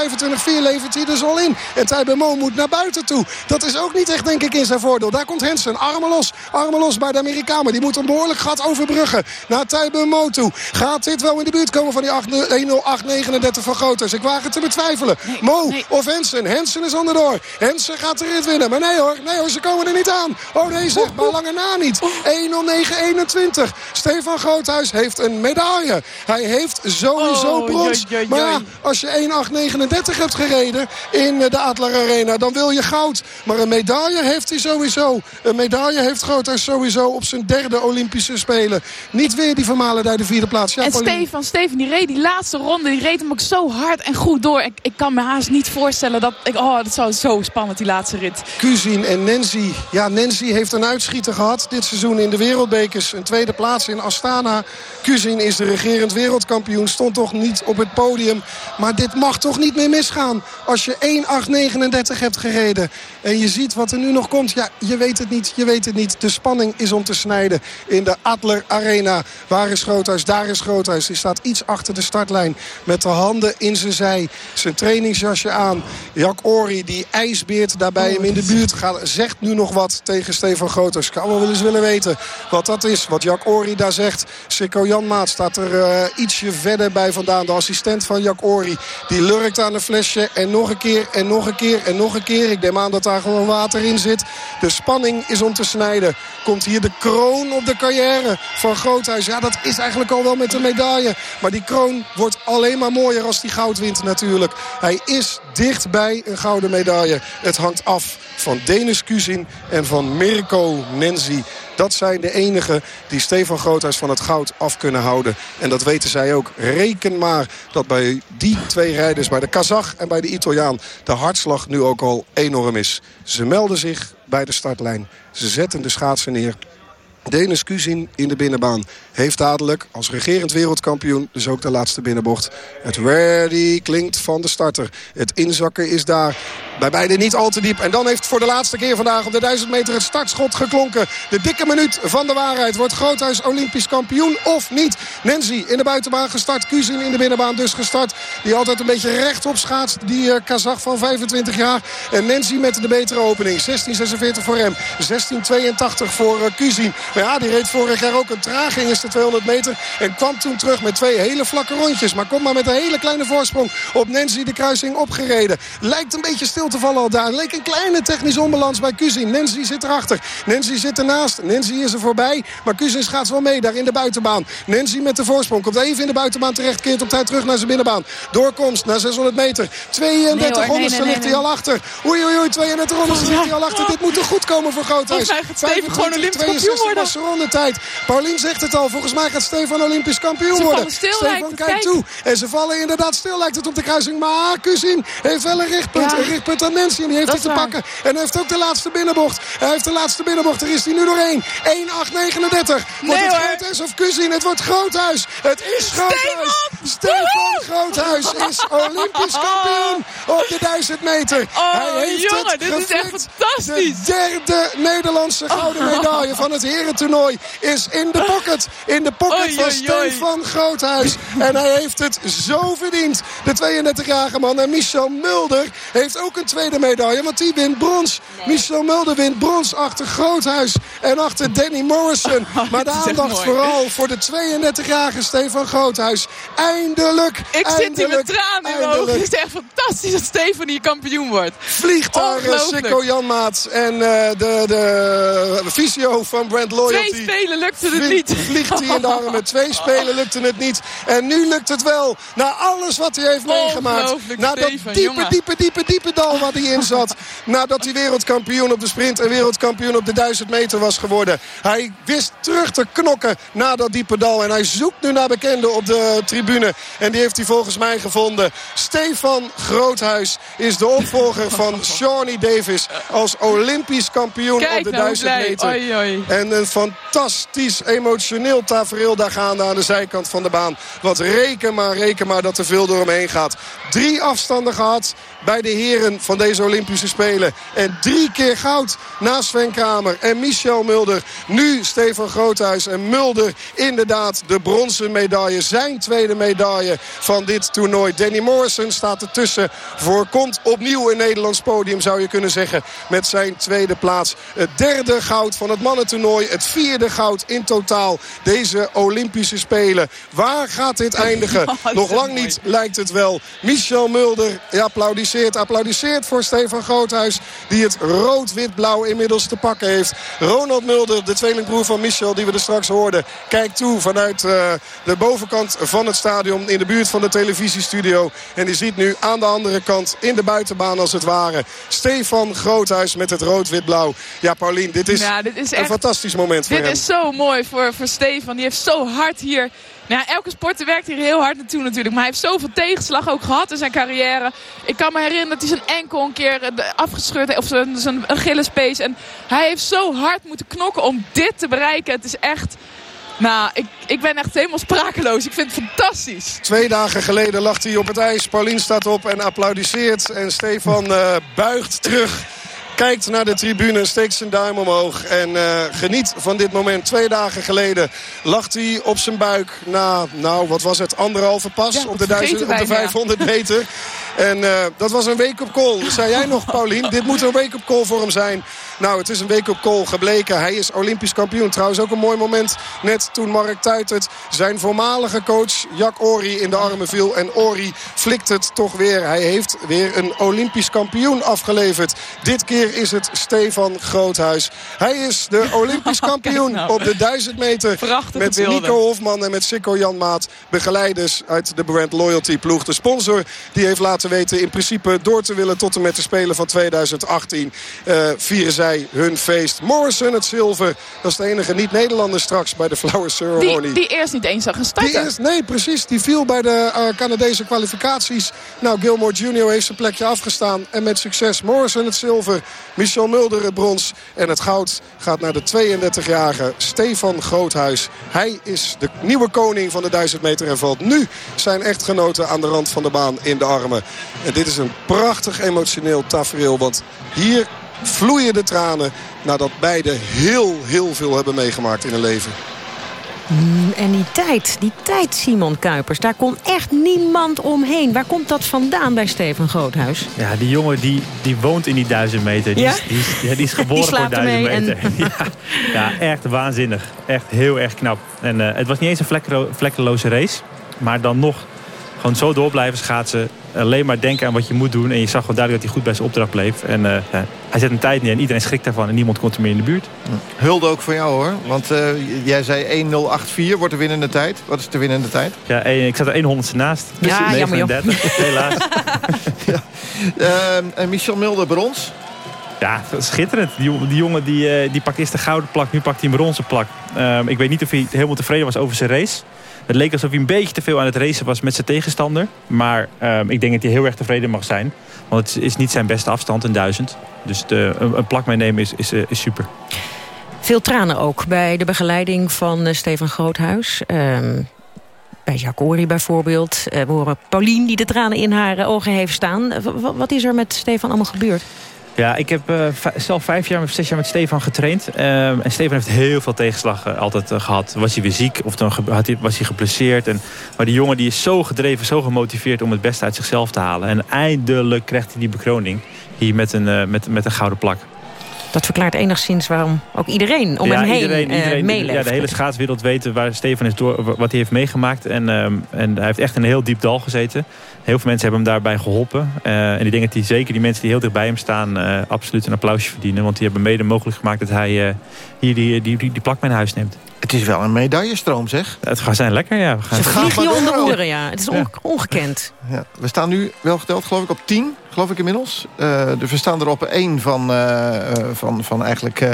levert hij dus al in. En Thijs Mo moet naar buiten toe. Dat is ook niet echt denk ik in zijn voordeel. Daar komt Hensen. Armen los. Armen los bij de Amerikanen. Die moet een behoorlijk gat overbruggen. Naar Thijs Mo toe. Gaat dit wel in de buurt komen van die 1.08.39 van Groothuis? Ik waag het te betwijfelen. Mo of Hensen. Hensen is onderdoor. Hensen gaat de rit winnen. Maar nee hoor. Nee hoor, ze komen er niet aan. Oh nee, zeg maar lange na niet. 1.09.21. Stefan Groothuis heeft een medaille. Hij heeft sowieso oh, brons. Maar ja, als je 1.8.39 hebt gereden in de Adler Arena... dan wil je goud. Maar een medaille heeft hij sowieso. Een medaille heeft Groothuis sowieso op zijn derde Olympische Spelen. Niet weer die vermalen de vierde plaats. Ja, en Stefan, Stefan, die reed die laatste ronde, die reed hem ook zo hard en goed door. Ik, ik kan me haast niet voorstellen dat... Ik, oh, dat zou zo spannend, die laatste rit. Kuzin en Nancy. Ja, Nancy heeft een uitschieter gehad dit seizoen in de wereldbekers. Een tweede plaats in Astana. Kuzin is de regerend wereldkampioen. Stond toch niet op het podium. Maar dit mag toch niet meer misgaan. Als je 1.839 hebt gereden. En je ziet wat er nu nog komt. Ja, je weet het niet. Je weet het niet. De spanning is om te snijden in de Adler Arena. Waar is Groothuis? Daar is Groothuis. Hij staat iets achter de startlijn. Met de handen in zijn zij. Zijn trainingsjasje aan. Jack Ori, die ijsbeert daarbij hem in de buurt gaat. Zegt nu nog wat tegen Stefan Groothuis. Ik kan wel eens willen weten wat dat is. Wat Jack Ori daar zegt. Sikko Janmaat staat er uh, ietsje verder bij vandaan. De assistent van Jack Ori. Die lurkt aan een flesje. En nog een keer en nog een keer en nog een keer. Ik neem aan dat daar gewoon water in zit. De spanning is om te snijden. Komt hier de kroon op de carrière van Groothuis. Ja, dat is eigenlijk al wel met een medaille. Maar die kroon wordt alleen maar mooier als die goud wint natuurlijk. Hij is dichtbij een gouden medaille. Het hangt af van Denis Kuzin en van Mirko Nenzi. Dat zijn de enigen die Stefan Groothuis van het goud af kunnen houden. En dat weten zij ook. Reken maar dat bij die twee rijders, bij de Kazach en bij de Italiaan... de hartslag nu ook al enorm is. Ze melden zich bij de startlijn. Ze zetten de schaatsen neer. Denis Kuzin in de binnenbaan heeft dadelijk als regerend wereldkampioen... dus ook de laatste binnenbocht. Het ready klinkt van de starter. Het inzakken is daar. Bij beide niet al te diep. En dan heeft voor de laatste keer vandaag op de 1000 meter het startschot geklonken. De dikke minuut van de waarheid. Wordt Groothuis Olympisch kampioen of niet? Nancy in de buitenbaan gestart. Kuzin in de binnenbaan dus gestart. Die altijd een beetje rechtop schaatst. Die uh, Kazach van 25 jaar. En Nancy met de betere opening. 16.46 voor hem. 16.82 voor uh, Kuzin. Maar ja, die reed vorig jaar ook een traging de 200 meter. En kwam toen terug met twee hele vlakke rondjes. Maar komt maar met een hele kleine voorsprong op Nancy de kruising opgereden. Lijkt een beetje stil te vallen al daar. Leek een kleine technische onbalans bij Kuzin. Nancy zit erachter. Nancy zit ernaast. Nancy is er voorbij. Maar Kuzin gaat wel mee daar in de buitenbaan. Nancy met de voorsprong. Komt even in de buitenbaan terecht. Keert op tijd terug naar zijn binnenbaan. Doorkomst naar 600 meter. 32 nee, nee, ligt hij al achter. Oei oei oei. 32 honderdste ligt hij al achter. Dit moet er goed komen voor Groothuis. Volgens mij gaat Steven gewoon Olympisch kampioen worden. rondetijd. Paulien zegt het al. Volgens mij gaat Stefan Olympisch kampioen ze worden. Stil, Stefan kijkt toe. En ze vallen inderdaad stil lijkt het op de kruising. Maar Kuzin heeft wel een richtpunt. Een richtpunt aan Nancy. En die heeft hij te pakken. En hij heeft ook de laatste binnenbocht. Hij heeft de laatste binnenbocht. Er is hij nu doorheen. 1-8-39. Wordt het Groothuis of Kuzin? Het wordt Groothuis. Het is Groothuis. Stefan Groothuis is Olympisch kampioen op de 1000 meter. Oh, hij heeft jongen, dit is echt fantastisch. De derde Nederlandse gouden medaille van het herentoernooi is in de pocket. In de pocket van Stefan Groothuis. En hij heeft het zo verdiend. De 32-jarige man. En Michel Mulder heeft ook een tweede medaille. Want die wint brons. Michel Mulder wint brons achter Groothuis. En achter Danny Morrison. Maar de aandacht vooral voor de 32-jarige Stefan Groothuis. Eindelijk. Ik zit hier met tranen in mijn ogen. Het is echt fantastisch dat Stefan hier kampioen wordt. Vliegt daar Sikko Janmaat. En uh, de, de fysio van Brent Loyalty. Twee spelen lukte het niet. Vliegt hij in de armen. Twee spelen lukte het niet. En nu lukt het wel. Na alles wat hij heeft meegemaakt. Na dat diepe, diepe, diepe, diepe dal wat hij in zat. Nadat hij wereldkampioen op de sprint en wereldkampioen op de 1000 meter was geworden. Hij wist terug te knokken na dat diepe dal. En hij zoekt nu naar bekenden op de tribune. En die heeft hij volgens mij gevonden. Stefan Groothuis is de opvolger van Shawnee Davis als Olympisch kampioen Kijk op de nou, 1000 blij. meter. En een fantastisch emotioneel tafereel daar gaande aan de zijkant van de baan. Wat reken maar, reken maar dat er veel door hem heen gaat. Drie afstanden gehad bij de heren van deze Olympische Spelen. En drie keer goud na Sven Kramer en Michel Mulder. Nu Stefan Groothuis en Mulder inderdaad de bronzen medaille. Zijn tweede medaille van dit toernooi. Danny Morrison staat ertussen. Voorkomt opnieuw een Nederlands podium zou je kunnen zeggen. Met zijn tweede plaats. Het derde goud van het mannentoernooi. Het vierde goud in totaal. Deze Olympische Spelen. Waar gaat dit eindigen? Nog lang niet lijkt het wel. Michel Mulder ja, applaudisseert. Applaudisseert voor Stefan Groothuis. Die het rood-wit-blauw inmiddels te pakken heeft. Ronald Mulder, de tweelingbroer van Michel die we er straks hoorden. Kijkt toe vanuit eh, de bovenkant van het stadion. In de buurt van de televisiestudio. En die ziet nu aan de andere kant in de buitenbaan als het ware. Stefan Groothuis met het rood-wit-blauw. Ja, Paulien, dit is, Ja, dit is een fantastisch moment voor Dit hem. is zo mooi voor, voor Stefan. Die heeft zo hard hier... Nou, elke sporter werkt hier heel hard naartoe natuurlijk. Maar hij heeft zoveel tegenslag ook gehad in zijn carrière. Ik kan me herinneren dat hij zijn enkel een keer eh, afgescheurd heeft. Of zijn, zijn Achillespees. En hij heeft zo hard moeten knokken om dit te bereiken. Het is echt... Nou, ik, ik ben echt helemaal sprakeloos. Ik vind het fantastisch. Twee dagen geleden lag hij op het ijs. Paulien staat op en applaudisseert. En Stefan eh, buigt terug. Kijkt naar de tribune, steekt zijn duim omhoog en eh, geniet van dit moment. Twee dagen geleden lag hij op zijn buik na, nou wat was het, anderhalve pas Ja, op, de duizend, op de wij, ja. 500 meter. En eh, dat was een wake-up call. Zei jij nog, Paulien? Dit moet een wake-up call voor hem zijn. Nou, het is een wake-up call gebleken. Hij is Olympisch kampioen. Trouwens ook een mooi moment net toen Mark Tuitert zijn voormalige coach Jack Ori in de armen viel. En Ori flikt het toch weer. Hij heeft weer een Olympisch kampioen afgeleverd. Dit keer is het Stefan Groothuis. Hij is de Olympisch kampioen nou. op de 1000 meter. Prachtige met beelden. Nico Hofman en met Sikko Janmaat. Begeleiders uit de Brand Loyalty ploeg. De sponsor die heeft laten weten in principe door te willen tot en met de Spelen van 2018. eh, vieren zij hun feest. Morrison het zilver. Dat is de enige niet-Nederlander straks bij de Flower Ceremony. Die, die eerst niet eens zag starten. nee, precies. Die viel bij de eh, Canadese kwalificaties. Nou, Gilmore Jr. heeft zijn plekje afgestaan. En met succes Morrison het zilver. Michel Mulder het brons. En het goud gaat naar de 32-jarige Stefan Groothuis. Hij is de nieuwe koning van de 1000 meter en valt nu zijn echtgenoten aan de rand van de baan in de armen. En dit is een prachtig emotioneel tafereel. Want hier vloeien de tranen nadat beide heel, heel veel hebben meegemaakt in hun leven. En die tijd, die tijd Simon Kuipers, daar kon echt niemand omheen. Waar komt dat vandaan bij Steven Groothuis? Ja, die jongen die, die woont in die duizend meter. Die, Ja? is, die, is, ja, die is geboren Die voor duizend meter. Ja, ja, echt waanzinnig. Echt heel erg knap. En eh, het was niet eens een vlekkelo- vlekkeloze race. Maar dan nog gewoon zo door blijven schaatsen. Alleen maar denken aan wat je moet doen. En je zag gewoon duidelijk dat hij goed bij zijn opdracht bleef. En eh, ja, hij zet een tijd neer en iedereen schrikt daarvan. En niemand komt er meer in de buurt. Hulde ook voor jou hoor. Want eh, jij zei 1.084 wordt de winnende tijd. Wat is de winnende tijd? Ja, en ik zat er 100ste naast. Ja, jammer, joh. 39, helaas. Ehm, en Michel Mulder brons. Ja, schitterend. Die jongen, die, jongen die, eh, die pakt eerst de gouden plak, nu pakt hij een bronzen plak. Ehm, ik weet niet of hij helemaal tevreden was over zijn race. Het leek alsof hij een beetje te veel aan het racen was met zijn tegenstander. Maar ehm, ik denk dat hij heel erg tevreden mag zijn. Want het is niet zijn beste afstand, een duizend. Dus de, een, plak meenemen is, is, eh, is super. Veel tranen ook bij de begeleiding van eh, Steven Groothuis. Ehm, bij Jacques Ory bijvoorbeeld. Eh, we horen Paulien die de tranen in haar ogen heeft staan. Wa- wat is er met Stefan allemaal gebeurd? Ja, ik heb eh, zelf vijf jaar, zes jaar met Stefan getraind. Ehm, en Stefan heeft heel veel tegenslag altijd eh, gehad. Was hij weer ziek of dan had hij, was hij geblesseerd. En, maar die jongen die is zo gedreven, zo gemotiveerd om het beste uit zichzelf te halen. En eindelijk krijgt hij die bekroning hier met een, eh, met, met een gouden plak. Dat verklaart enigszins waarom ook iedereen om ja, hem heen iedereen, eh, iedereen, meeleeft. ja, de hele schaatswereld weet waar Stefan is door, wat hij heeft meegemaakt. En, ehm, en hij heeft echt in een heel diep dal gezeten. Heel veel mensen hebben hem daarbij geholpen. Eh, en ik denk dat hij zeker die mensen die heel dicht bij hem staan... eh, absoluut een applausje verdienen. Want die hebben mede mogelijk gemaakt dat hij eh, hier die, die, die, die plak mee naar huis neemt. Het is wel een medaillestroom zeg. Het gaat zijn lekker, ja. We gaan Ze vliegen je door. oren, ja. Het is on- Ja. ongekend. Ja, we staan nu wel geteld geloof ik op 10, geloof ik inmiddels. Eh, dus we staan er op één van, eh, eh, van, van eigenlijk eh,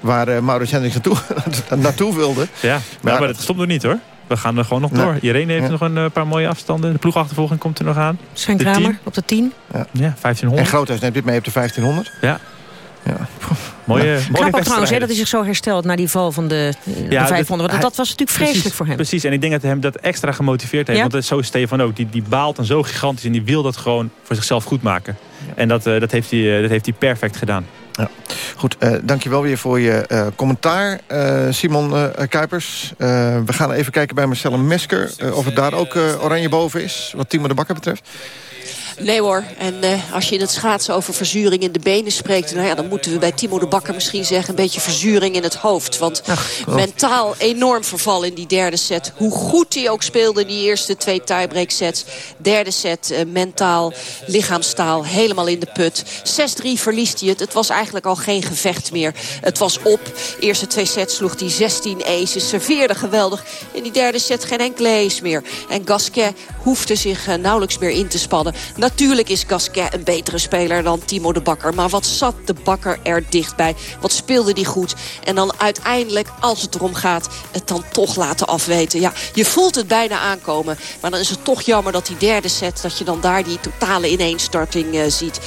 waar Maurits Hendricks naartoe, naartoe wilde. Ja, maar, maar dat stopt nog niet hoor. We gaan er gewoon nog door. Irene heeft Ja. nog een paar mooie afstanden. De ploegachtervolging komt er nog aan. Sven De Kramer tien. op de 10. Ja, En 1500. Groothuis neemt dit mee op de 1500. Ja. Mooie, mooie Knap ook trouwens hè, dat hij zich zo herstelt na die val van de, de ja, 500. Want dat, was natuurlijk vreselijk precies, voor hem. Precies, en ik denk dat hem dat extra gemotiveerd heeft. Ja? Want zo is Stefan ook. Die, die baalt en zo gigantisch en die wil dat gewoon voor zichzelf goed maken. En dat, uh, dat, heeft hij, uh, dat heeft hij perfect gedaan. Ja. Goed, uh, dankjewel weer voor je uh, commentaar, uh, Simon Kuipers. we gaan even kijken bij Marcelle Mesker... of het daar ook oranje boven is, wat Timo de Bakker betreft. Nee hoor, en uh, als je in het schaatsen over verzuring in de benen spreekt... Nou ja, dan moeten we bij Timo de Bakker misschien zeggen... een beetje verzuring in het hoofd. Want Ach, mentaal enorm verval in die derde set. Hoe goed hij ook speelde in die eerste twee tiebreak sets. Derde set, uh, mentaal, lichaamstaal, helemaal in de put. 6-3 verliest hij het. Het was eigenlijk al geen gevecht meer. Het was op. Eerste twee sets sloeg hij 16 aces. Serveerde geweldig. In die derde set geen enkele ace meer. En Gasquet hoefde zich uh, nauwelijks meer in te spannen. Natuurlijk is Gasquet een betere speler dan Timo de Bakker. Maar wat zat de Bakker er dichtbij? Wat speelde die goed? En dan uiteindelijk, als het erom gaat, het dan toch laten afweten. Ja, je voelt het bijna aankomen. Maar dan is het toch jammer dat die derde set... dat je dan daar die totale ineenstarting uh, ziet.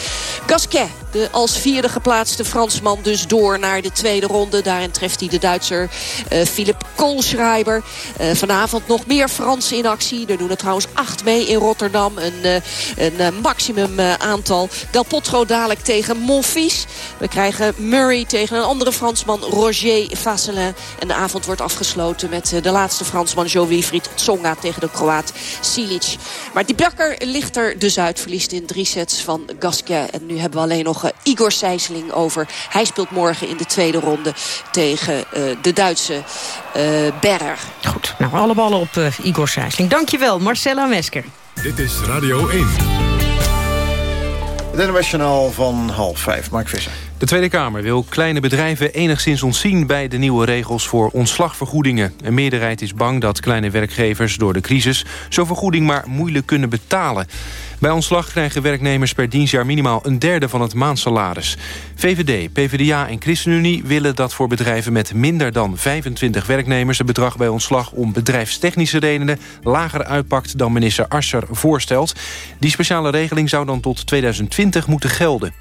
Gasquet, de als vierde geplaatste Fransman dus door naar de tweede ronde. Daarin treft hij de Duitser uh, Philip Koolschreiber. Uh, vanavond nog meer Fransen in actie. Er doen er trouwens acht mee in Rotterdam. Een, een maximum aantal. Del Potro dadelijk tegen Monfils. We krijgen Murray tegen een andere Fransman, Roger Vasselin. En de avond wordt afgesloten met de laatste Fransman, Jo-Wilfried Tsonga tegen de Kroaat Silic. Maar die Bakker ligt er dus uit. Verliest in drie sets van Gasquet. En nu hebben we alleen nog Igor Sijsling over. Hij speelt morgen in de tweede ronde tegen uh, de Duitse uh, Berger. Goed, nou alle ballen op uh, Igor Sijsling. Dankjewel, Marcella Mesker. Dit is Radio 1. Het internationaal van half vijf. Mark Visser. De Tweede Kamer wil kleine bedrijven enigszins ontzien... bij de nieuwe regels voor ontslagvergoedingen. Een meerderheid is bang dat kleine werkgevers door de crisis... zo'n vergoeding maar moeilijk kunnen betalen. Bij ontslag krijgen werknemers per dienstjaar minimaal een derde van het maandsalaris. VVD, PvdA en ChristenUnie willen dat voor bedrijven met minder dan 25 werknemers... het bedrag bij ontslag om bedrijfstechnische redenen lager uitpakt dan minister Ascher voorstelt. Die speciale regeling zou dan tot 2020 moeten gelden.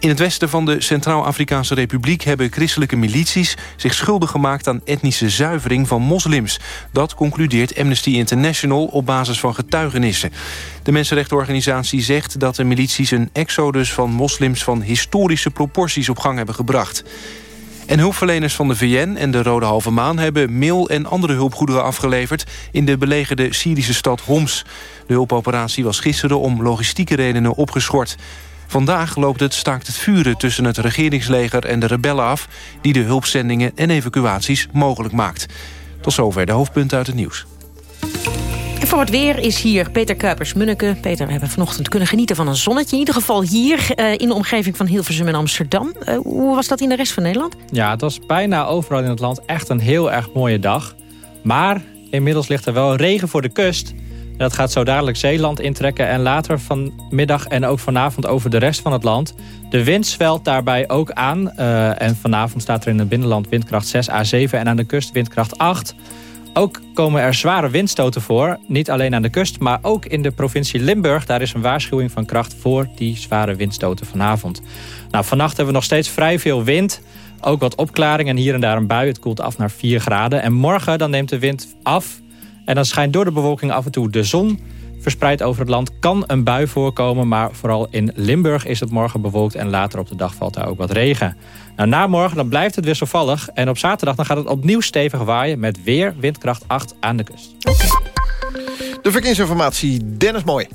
In het westen van de Centraal-Afrikaanse Republiek... hebben christelijke milities zich schuldig gemaakt aan etnische zuivering van moslims. Dat concludeert Amnesty International op basis van getuigenissen. De mensenrechtenorganisatie zegt dat de milities een exodus van moslims... van historische proporties op gang hebben gebracht. En hulpverleners van de VN en de Rode Halve Maan... hebben meel en andere hulpgoederen afgeleverd... in de belegerde Syrische stad Homs. De hulpoperatie was gisteren om logistieke redenen opgeschort. Vandaag loopt het staakt het vuren tussen het regeringsleger en de rebellen af... die de hulpzendingen en evacuaties mogelijk maakt. Tot zover de hoofdpunten uit het nieuws. En voor het weer is hier Peter Kuipers-Munneke. Peter, we hebben vanochtend kunnen genieten van een zonnetje. In ieder geval hier uh, in de omgeving van Hilversum en Amsterdam. Uh, hoe was dat in de rest van Nederland? Ja, het was bijna overal in het land echt een heel erg mooie dag. Maar inmiddels ligt er wel regen voor de kust... Dat gaat zo dadelijk Zeeland intrekken en later vanmiddag en ook vanavond over de rest van het land. De wind zwelt daarbij ook aan. Uh, en vanavond staat er in het binnenland windkracht 6 à 7 en aan de kust windkracht 8. Ook komen er zware windstoten voor. Niet alleen aan de kust, maar ook in de provincie Limburg. Daar is een waarschuwing van kracht voor die zware windstoten vanavond. Nou, vannacht hebben we nog steeds vrij veel wind. Ook wat opklaring en hier en daar een bui. Het koelt af naar 4 graden. En morgen dan neemt de wind af en dan schijnt door de bewolking af en toe de zon. Verspreid over het land kan een bui voorkomen... maar vooral in Limburg is het morgen bewolkt... en later op de dag valt daar ook wat regen. Nou, na morgen dan blijft het wisselvallig... en op zaterdag dan gaat het opnieuw stevig waaien... met weer windkracht 8 aan de kust. De verkeersinformatie, Dennis Mooi.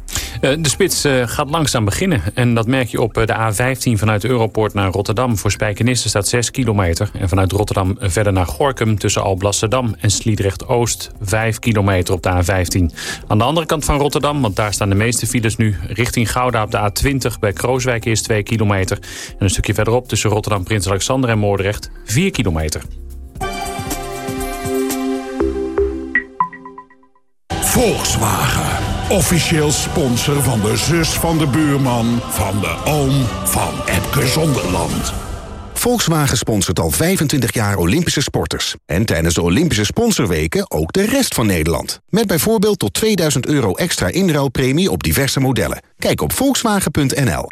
Eh, de spits eh, gaat langzaam beginnen. En dat merk je op eh, de A15 vanuit Europoort naar Rotterdam. Voor Spijkenisse staat 6 kilometer. En vanuit Rotterdam verder naar Gorkum tussen Alblasserdam en Sliedrecht-Oost 5 kilometer op de A15. Aan de andere kant van Rotterdam, want daar staan de meeste files nu... richting Gouda op de A20 bij Krooswijk is 2 kilometer. En een stukje verderop tussen Rotterdam, Prins Alexander en Moordrecht 4 kilometer. Volkswagen. Officieel sponsor van de zus van de buurman... van de oom van Epke Zonderland. Volkswagen sponsort al 25 jaar Olympische sporters. En tijdens de Olympische sponsorweken ook de rest van Nederland. Met bijvoorbeeld tot 2000 euro extra inruilpremie op diverse modellen. Kijk op volkswagen.nl.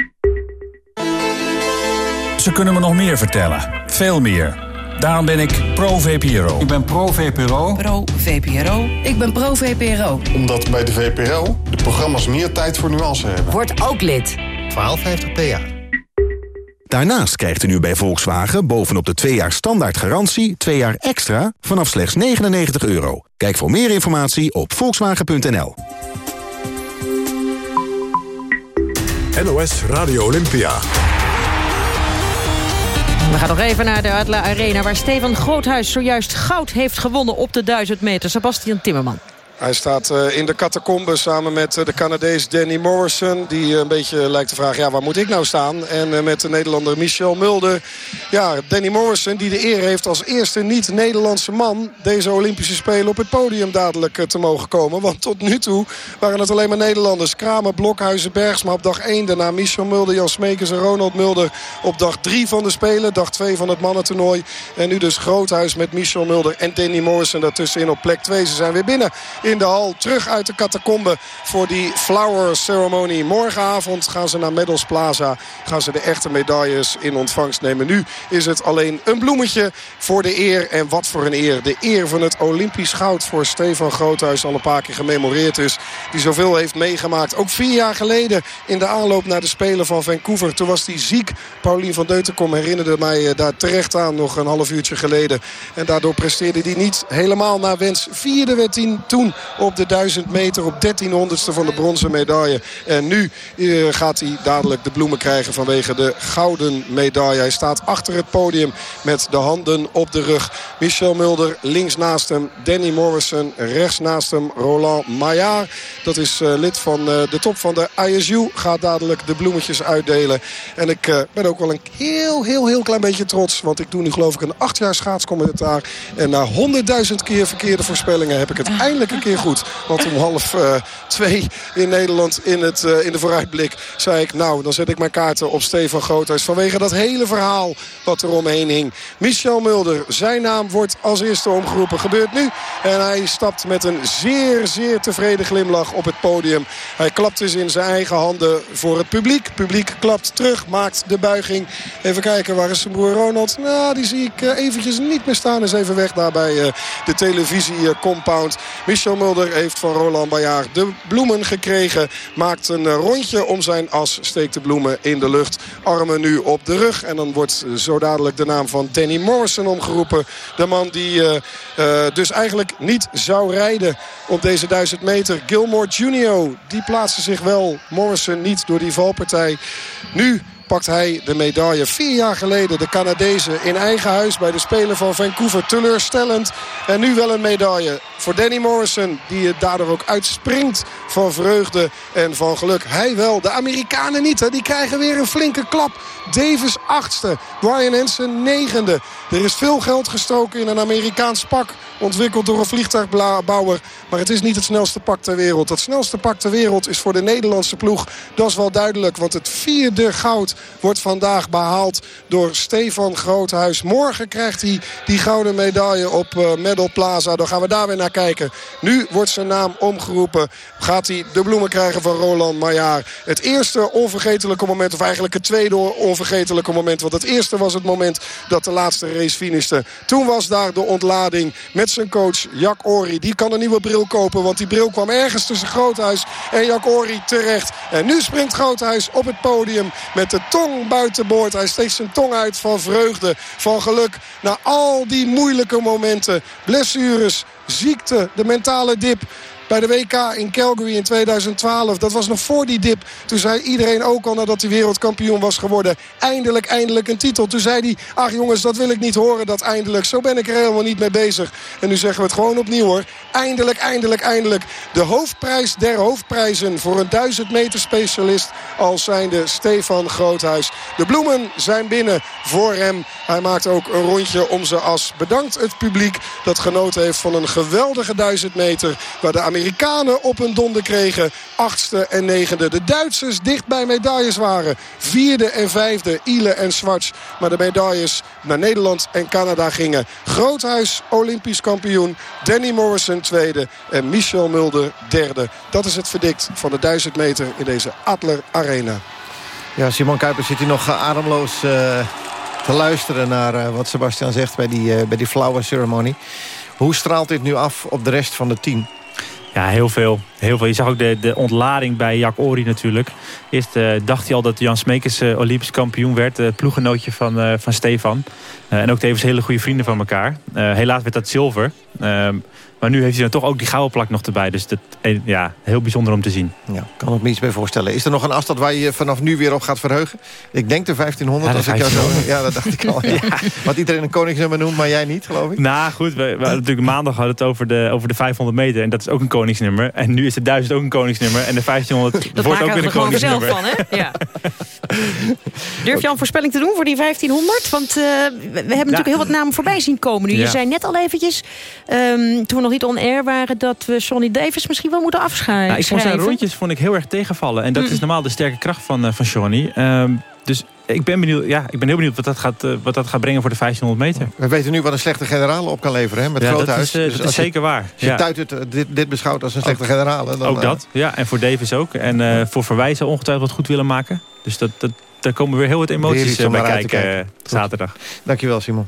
Ze kunnen me nog meer vertellen. Veel meer. Daarom ben ik pro-VPRO. Ik ben pro-VPRO. Pro-VPRO. Ik ben pro-VPRO. Omdat bij de VPRO de programma's meer tijd voor nuance hebben. Word ook lid. 1250 PA. Daarnaast krijgt u nu bij Volkswagen bovenop de 2 jaar standaard garantie... 2 jaar extra vanaf slechts 99 euro. Kijk voor meer informatie op volkswagen.nl. NOS Radio Olympia. We gaan nog even naar de Adler Arena... waar Steven Groothuis zojuist goud heeft gewonnen op de 1000 meter. Sebastian Timmerman. Hij staat eh, in de catacombe samen met eh, de Canadees Danny Morrison. Die een beetje lijkt te vragen, ja, waar moet ik nou staan? En eh, met de Nederlander Michel Mulder. Ja, Danny Morrison die de eer heeft als eerste niet-Nederlandse man... deze Olympische Spelen op het podium dadelijk te mogen komen. Want tot nu toe waren het alleen maar Nederlanders. Kramer, Blokhuizen, Bergsma op dag 1. Daarna Michel Mulder, Jan Smekers en Ronald Mulder op dag 3 van de Spelen. Dag 2 van het mannentoernooi. En nu dus Groothuis met Michel Mulder en Danny Morrison daartussenin op plek 2. Ze zijn weer binnen in de hal. Terug uit de catacombe voor die flower ceremony. Morgenavond gaan ze naar Medals Plaza. Gaan ze de echte medailles in ontvangst nemen. Nu is het alleen een bloemetje voor de eer. En wat voor een eer. De eer van het Olympisch goud voor Stefan Groothuis. Al een paar keer gememoreerd is. Die zoveel heeft meegemaakt. Ook vier jaar geleden in de aanloop naar de Spelen van Vancouver. Toen was hij ziek. Paulien van Deutenkom herinnerde mij eh, daar terecht aan nog een half uurtje geleden. En daardoor presteerde hij niet helemaal naar wens. Vierde werd hij toen op de 1000 meter op 1300ste van de bronzen medaille. En nu uh, gaat hij dadelijk de bloemen krijgen vanwege de gouden medaille. Hij staat achter het podium met de handen op de rug. Michel Mulder links naast hem. Danny Morrison rechts naast hem. Roland Maillard, dat is uh, lid van uh, de top van de ISU. Gaat dadelijk de bloemetjes uitdelen. En ik ben ook wel een heel, heel, heel klein beetje trots. Want ik doe nu geloof ik een acht jaar schaatscommentaar. En na honderdduizend keer verkeerde voorspellingen heb ik het eindelijk een keer goed. Want om half uh, twee in Nederland in, het, uh, in de vooruitblik zei ik... nou, dan zet ik mijn kaarten op Stefan Groothuis. Vanwege dat hele verhaal wat er omheen hing. Michel Mulder, zijn naam wordt als eerste omgeroepen. Gebeurt nu. En hij stapt met een zeer, zeer tevreden glimlach op het podium. Hij klapt dus in zijn eigen handen voor het publiek. Publiek klapt terug, maakt de buiging. Even kijken, waar is zijn broer Ronald? Nou, die zie ik eventjes niet meer staan. Is even weg daar bij de televisiecompound. Michel Mulder heeft van Roland Bajaar de bloemen gekregen. Maakt een rondje om zijn as. Steekt de bloemen in de lucht. Armen nu op de rug. En dan wordt zo dadelijk de naam van Danny Morrison omgeroepen. De man die uh, dus eigenlijk niet zou rijden op deze 1000 meter. Gilmore Junior, die plaatste zich wel. Morrison niet door die valpartij. Nu pakt hij de medaille. Vier jaar geleden de Canadezen in eigen huis bij de Spelen van Vancouver. Teleurstellend. En nu wel een medaille voor Danny Morrison. Die het daardoor ook uitspringt van vreugde en van geluk. Hij wel. De Amerikanen niet. Hè. Die krijgen weer een flinke klap. Davis achtste. Brian Hansen negende. Er is veel geld gestoken in een Amerikaans pak. Ontwikkeld door een vliegtuigbouwer. Maar het is niet het snelste pak ter wereld. Het snelste pak ter wereld is voor de Nederlandse ploeg. Dat is wel duidelijk. Want het vierde goud wordt vandaag behaald door Stefan Groothuis. Morgen krijgt hij die gouden medaille op uh, Medal Plaza. Dan gaan we daar weer naar kijken. Nu wordt zijn naam omgeroepen. Gaat hij de bloemen krijgen van Roland Maillard. Het eerste onvergetelijke moment, of eigenlijk het tweede onvergetelijke moment. Want het eerste was het moment dat de laatste race finishte. Toen was daar de ontlading met zijn coach Jack Ori. Die kan een nieuwe bril kopen, want die bril kwam ergens tussen Groothuis en Jack Ori terecht. En nu springt Groothuis op het podium met de tong buiten boord. Hij steekt zijn tong uit van vreugde, van geluk. Na al die moeilijke momenten, blessures, ziekte, de mentale dip bij de WK in Calgary in 2012. Dat was nog voor die dip. Toen zei iedereen ook al nadat hij wereldkampioen was geworden. Eindelijk, eindelijk een titel. Toen zei hij, ach jongens, dat wil ik niet horen, dat eindelijk. Zo ben ik er helemaal niet mee bezig. En nu zeggen we het gewoon opnieuw hoor. Eindelijk, eindelijk, eindelijk. De hoofdprijs der hoofdprijzen voor een 1000 meter specialist. Als zijnde Stefan Groothuis. De bloemen zijn binnen voor hem. Hij maakt ook een rondje om zijn as. Bedankt het publiek dat genoten heeft van een geweldige 1000 meter. Waar de Amerikanen op hun donder kregen. Achtste en negende. De Duitsers dicht bij medailles waren. Vierde en vijfde, Ile en Zwarts. Maar de medailles naar Nederland en Canada gingen. Groothuis, Olympisch kampioen. Danny Morrison tweede. En Michel Mulder derde. Dat is het verdikt van de 1000 meter in deze Adler Arena. Ja, Simon Kuipers zit hier nog ademloos... Uh te luisteren naar uh, wat Sebastian zegt bij die, uh, bij die flower ceremony. Hoe straalt dit nu af op de rest van het team? Ja, heel veel. heel veel. Je zag ook de, de ontlading bij Jack Ori natuurlijk. Eerst uh, dacht hij al dat Jan Smekers uh, Olympisch kampioen werd. Uh, ploegenootje van, van Stefan. en ook tevens hele goede vrienden van elkaar. helaas werd dat zilver. Ehm, maar nu heeft hij dan toch ook die gouden plak nog erbij. Dus dat, ja, heel bijzonder om te zien. Ja, kan ik me iets bij voorstellen. Is er nog een afstand waar je vanaf nu weer op gaat verheugen? Ik denk de 1500. Ja, als ik jou zo, ja dat dacht ik al. Ja. Wat iedereen een koningsnummer noemt, maar jij niet, geloof ik? Nou goed, we, we natuurlijk maandag hadden het over de, over de 500 meter. En dat is ook een koningsnummer. En nu is de 1000 ook een koningsnummer. En de 1500 dat wordt ook weer een koningsnummer. Dat maken van, hè? Ja. Durf je al een voorspelling te doen voor die 1500? Want uh, we hebben natuurlijk heel wat namen voorbij zien komen nu. Je zei net al eventjes, um, toen we nog niet on-air waren dat we Sonny Davis misschien wel moeten afschrijven. Nou, ik vond zijn rondjes vond ik heel erg tegenvallen. En dat mm. is normaal de sterke kracht van, uh, van Johnny. Um, dus ik ben, benieuwd, ja, ik ben heel benieuwd wat dat, gaat, uh, wat dat gaat brengen voor de 1500 meter. We weten nu wat een slechte generaal op kan leveren hè, met ja, Groothuis. Dat is, uh, dus dat is zeker waar. Als je dit, dit beschouwt als een slechte generaal. Dan, ook dat, ja. En voor Davis ook. En voor Verwijzen ongetwijfeld wat goed willen maken. Dus dat, dat, daar komen weer heel wat emoties bij kijken, kijken. zaterdag. Dankjewel Simon.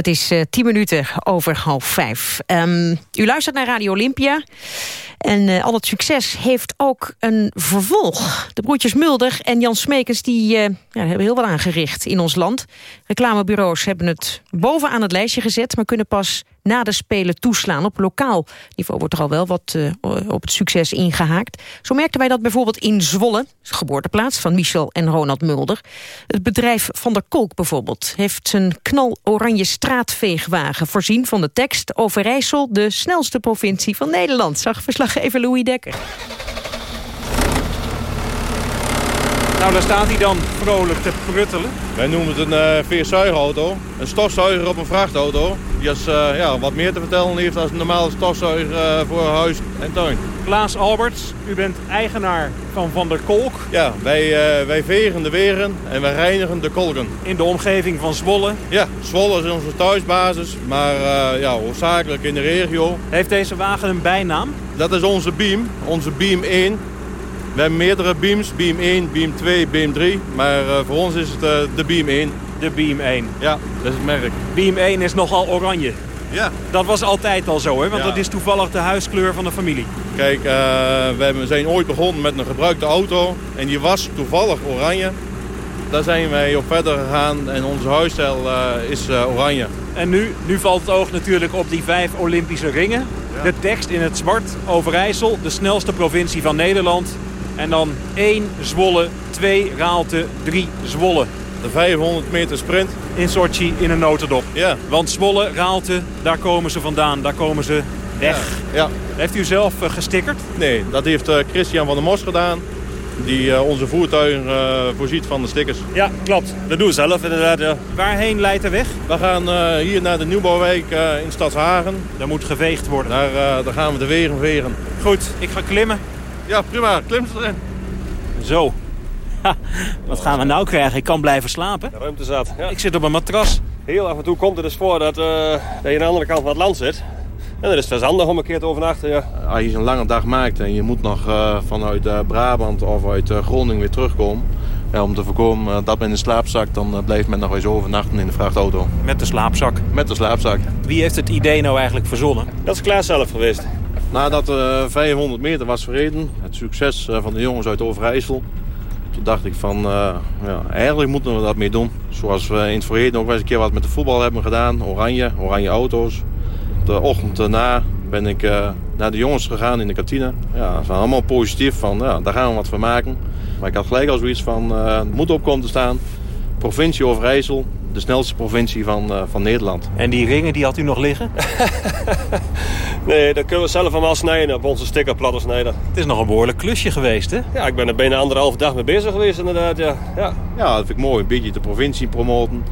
Het is uh, tien minuten over half vijf. Um, u luistert naar Radio Olympia. En uh, al het succes heeft ook een vervolg. De broertjes Mulder en Jan Smekens die, uh, ja, hebben heel wat aangericht in ons land. Reclamebureaus hebben het bovenaan het lijstje gezet... maar kunnen pas na de Spelen toeslaan. Op lokaal niveau wordt er al wel wat uh, op het succes ingehaakt. Zo merkten wij dat bijvoorbeeld in Zwolle, geboorteplaats van Michel en Ronald Mulder. Het bedrijf Van der Kolk bijvoorbeeld heeft zijn knaloranje straatveegwagen voorzien van de tekst Overijssel, de snelste provincie van Nederland. Zag verslaggever Louis Dekker. Nou, daar staat hij dan vrolijk te pruttelen. Wij noemen het een uh, veerzuigerauto. Een stofzuiger op een vrachtauto. Die als, uh, ja, wat meer te vertellen heeft dan een normale stofzuiger uh, voor huis en tuin. Klaas Alberts, u bent eigenaar van Van der Kolk. Ja, wij, wij vegen de weren en wij reinigen de kolken. In de omgeving van Zwolle? Ja, Zwolle is onze thuisbasis, maar ja, hoofdzakelijk in de regio. Heeft deze wagen een bijnaam? Dat is onze Beam, onze Beam 1. We hebben meerdere beams, beam 1, beam 2, beam 3. Maar uh, voor ons is het uh, de beam 1. De beam 1. Ja, dat is het merk. Beam 1 is nogal oranje. Ja. Dat was altijd al zo, hè? want ja. dat is toevallig de huiskleur van de familie. Kijk, uh, we zijn ooit begonnen met een gebruikte auto. En die was toevallig oranje. Daar zijn wij op verder gegaan en onze huisstijl is oranje. En nu, nu valt het oog natuurlijk op die vijf Olympische ringen. Ja. De tekst in het zwart, Overijssel, de snelste provincie van Nederland. En dan 1 Zwolle, 2 Raalte, 3 Zwolle. De 500 meter sprint. In Sochi in een notendop. Ja. Want Zwolle, Raalte, daar komen ze vandaan. Daar komen ze weg. Ja. ja. Heeft u zelf uh, gestickerd? Nee, dat heeft uh, Christian van der Mos gedaan. Die uh, onze voertuigen voorziet van de stickers. Ja, klopt. Dat doen we zelf inderdaad. Ja. Waarheen leidt de weg? We gaan hier naar de Nieuwbouwwijk in Stadshagen. Daar moet geveegd worden. Daar, daar gaan we de wegen vegen. Goed, ik ga klimmen. Ja, prima. Klim ze erin. Zo. Ha, wat gaan we nou krijgen? Ik kan blijven slapen. De ruimte zat. Ja. Ik zit op een matras. Heel af en toe komt het dus voor dat, uh, dat je aan de andere kant van het land zit. En dan is het verstandig om een keer te overnachten. Ja. Als je een lange dag maakt en je moet nog uh, vanuit uh, Brabant of uit Groningen weer terugkomen... Ja, om te voorkomen dat men in de slaap zakt, dan blijft men nog eens overnachten in de vrachtauto. Met de slaapzak? Met de slaapzak. Wie heeft het idee nou eigenlijk verzonnen? Dat is Klaas zelf geweest. Nadat de 500 meter was verreden, het succes van de jongens uit Overijssel... toen dacht ik van, uh, ja, eigenlijk moeten we dat mee doen. Zoals we in het verleden ook wel eens een keer wat met de voetbal hebben gedaan. Oranje, oranje auto's. De ochtend daarna ben ik naar de jongens gegaan in de kantine. Ja, dat was allemaal positief van, ja, daar gaan we wat van maken. Maar ik had gelijk al zoiets van, uh, moet op komen te staan. Provincie Overijssel, de snelste provincie van, uh, van Nederland. En die ringen, die had u nog liggen? nee, dat kunnen we zelf allemaal snijden op onze stickerplatten snijden. Het is nog een behoorlijk klusje geweest, hè? Ja, ik ben er bijna anderhalve dag mee bezig geweest inderdaad, ja. Ja, ja dat vind ik mooi. Een beetje de provincie promoten.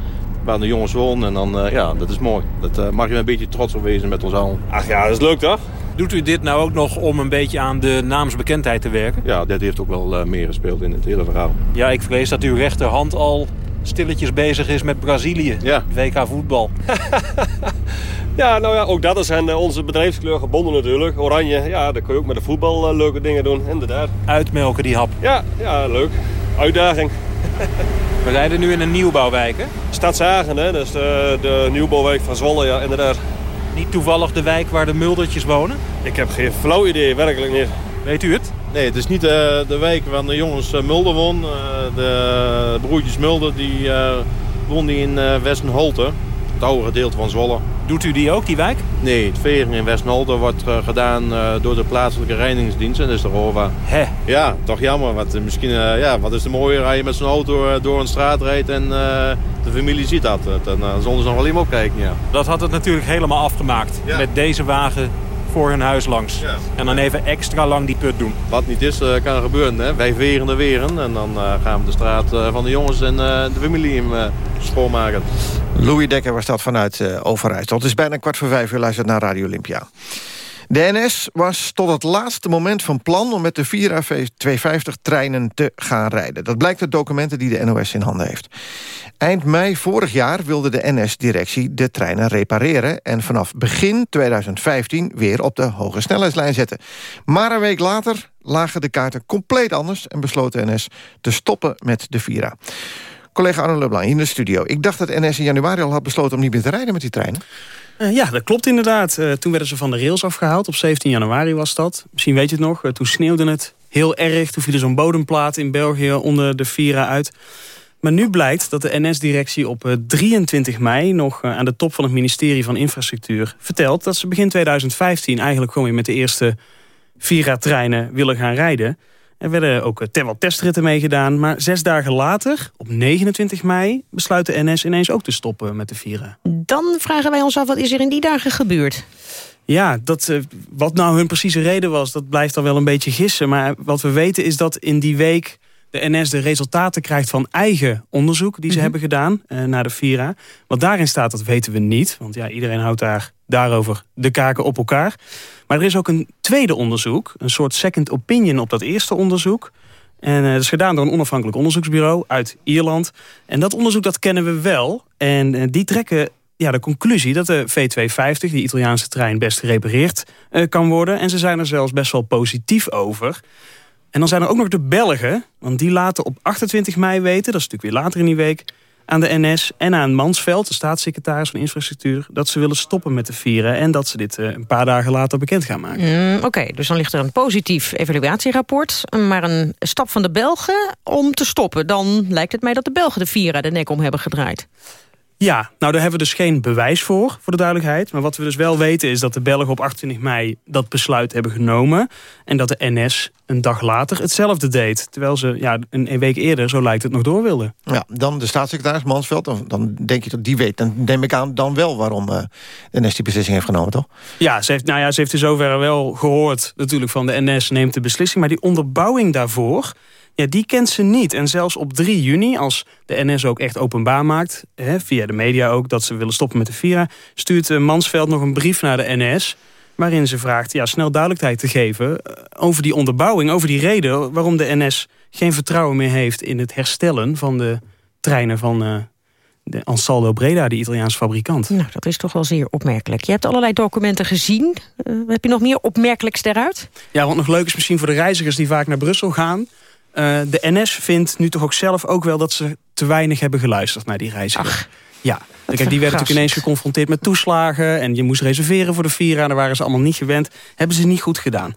Waar de jongens wonen en dan, uh, ja, dat is mooi. Dat uh, mag je een beetje trots op wezen met ons allen. Ach ja, dat is leuk toch? Doet u dit nou ook nog om een beetje aan de naamsbekendheid te werken? Ja, dit heeft ook wel meer gespeeld in het hele verhaal. Ja, ik vrees dat uw rechterhand al stilletjes bezig is met Brazilië. Ja. WK voetbal. ja, nou ja, ook dat is aan onze bedrijfskleur gebonden natuurlijk. Oranje, ja, daar kun je ook met de voetbal uh, leuke dingen doen, inderdaad. Uitmelken die hap. Ja, ja leuk. Uitdaging. We rijden nu in een nieuwbouwwijk, hè? Stadshagen, hè? Dat is de, de nieuwbouwwijk van Zwolle, ja, inderdaad. Niet toevallig de wijk waar de muldertjes wonen? Ik heb geen flauw idee, werkelijk niet. Weet u het? Nee, het is niet uh, de wijk waar de jongens uh, Mulder won. Uh, de broertjes Mulder die uh, woonden in Westenholte. Het oude gedeelte van Zwolle. Doet u die ook, die wijk? Nee, het veren in Westenholte wordt gedaan door de plaatselijke reinigingsdienst. En dat is de ROVA. Hè? Ja, toch jammer. Want misschien, ja, wat is de mooie als je met zo'n auto door een straat rijdt en de familie ziet dat. Dan zullen ze nog wel iemand opkijken, ja. Dat had het natuurlijk helemaal afgemaakt. Ja. Met deze wagen voor hun huis langs. Ja. En dan even extra lang die put doen. Wat niet is, uh, kan gebeuren. Hè? Wij veren de weren en dan uh, gaan we de straat uh, van de jongens en de familie hem schoonmaken. Louis Dekker was dat vanuit Overijssel. Het is bijna kwart voor vijf uur luistert naar Radio Olympia. De NS was tot het laatste moment van plan om met de Vira V250-treinen te gaan rijden. Dat blijkt uit documenten die de NOS in handen heeft. Eind mei vorig jaar wilde de NS-directie de treinen repareren... en vanaf begin 2015 weer op de hoge snelheidslijn zetten. Maar een week later lagen de kaarten compleet anders... en besloot de NS te stoppen met de Vira. Collega Arno Leblanc in de studio. Ik dacht dat NS in januari al had besloten om niet meer te rijden met die treinen. Uh, ja, dat klopt inderdaad. Uh, toen werden ze van de rails afgehaald. Op 17 januari was dat. Misschien weet je het nog. Uh, toen sneeuwde het heel erg. Toen viel er zo'n bodemplaat in België onder de Vira uit. Maar nu blijkt dat de NS-directie op 23 mei... nog aan de top van het ministerie van Infrastructuur vertelt... dat ze begin 2015 eigenlijk gewoon weer met de eerste Vira-treinen willen gaan rijden. Er werden ook ter wat testritten meegedaan. Maar zes dagen later, op 29 mei, besluit de NS ineens ook te stoppen met de Vira. Dan vragen wij ons af, wat is er in die dagen gebeurd? Ja, dat, wat nou hun precieze reden was, dat blijft dan wel een beetje gissen. Maar wat we weten is dat in die week de NS de resultaten krijgt van eigen onderzoek... die ze Mhm. hebben gedaan eh, naar de Vira. Wat daarin staat, dat weten we niet. Want ja, iedereen houdt daar daarover de kaken op elkaar. Maar er is ook een tweede onderzoek. Een soort second opinion op dat eerste onderzoek. En eh, dat is gedaan door een onafhankelijk onderzoeksbureau uit Ierland. En dat onderzoek dat kennen we wel. En eh, die trekken ja, de conclusie dat de V250, die Italiaanse trein, best gerepareerd kan worden. En ze zijn er zelfs best wel positief over. En dan zijn er ook nog de Belgen, want die laten op 28 mei weten... dat is natuurlijk weer later in die week, aan de NS en aan Mansveld... de staatssecretaris van Infrastructuur, dat ze willen stoppen met de vieren... en dat ze dit eh, een paar dagen later bekend gaan maken. Mm, Oké, dus dan ligt er een positief evaluatierapport... maar een stap van de Belgen om te stoppen. Dan lijkt het mij dat de Belgen de Vira de nek om hebben gedraaid. Ja, nou daar hebben we dus geen bewijs voor, voor de duidelijkheid. Maar wat we dus wel weten is dat de Belgen op 28 mei dat besluit hebben genomen. En dat de NS een dag later hetzelfde deed. Terwijl ze ja, een, week eerder, zo lijkt het, nog door wilden. Ja, dan de staatssecretaris Mansveld. Dan, dan denk je dat die weet. Dan neem ik aan dan wel waarom uh, de NS die beslissing heeft genomen, toch? Ja, ze heeft, nou ja, ze heeft in zoverre wel gehoord natuurlijk van de NS neemt de beslissing. Maar die onderbouwing daarvoor... Ja, die kent ze niet. En zelfs op 3 juni, als de NS ook echt openbaar maakt... Hè, via de media ook, dat ze willen stoppen met de Vira... stuurt Mansveld nog een brief naar de NS... waarin ze vraagt ja, snel duidelijkheid te geven... over die onderbouwing, over die reden... waarom de NS geen vertrouwen meer heeft in het herstellen... van de treinen van uh, de Ansaldo Breda, die Italiaanse fabrikant. Nou, dat is toch wel zeer opmerkelijk. Je hebt allerlei documenten gezien. Uh, heb je nog meer opmerkelijks daaruit? Ja, wat nog leuk is misschien voor de reizigers die vaak naar Brussel gaan... Uh, de NS vindt nu toch ook zelf ook wel dat ze te weinig hebben geluisterd naar die reizigers. Ach, ja, kijk, die werden natuurlijk ineens geconfronteerd met toeslagen... en je moest reserveren voor de Vira, daar waren ze allemaal niet gewend. Hebben ze niet goed gedaan.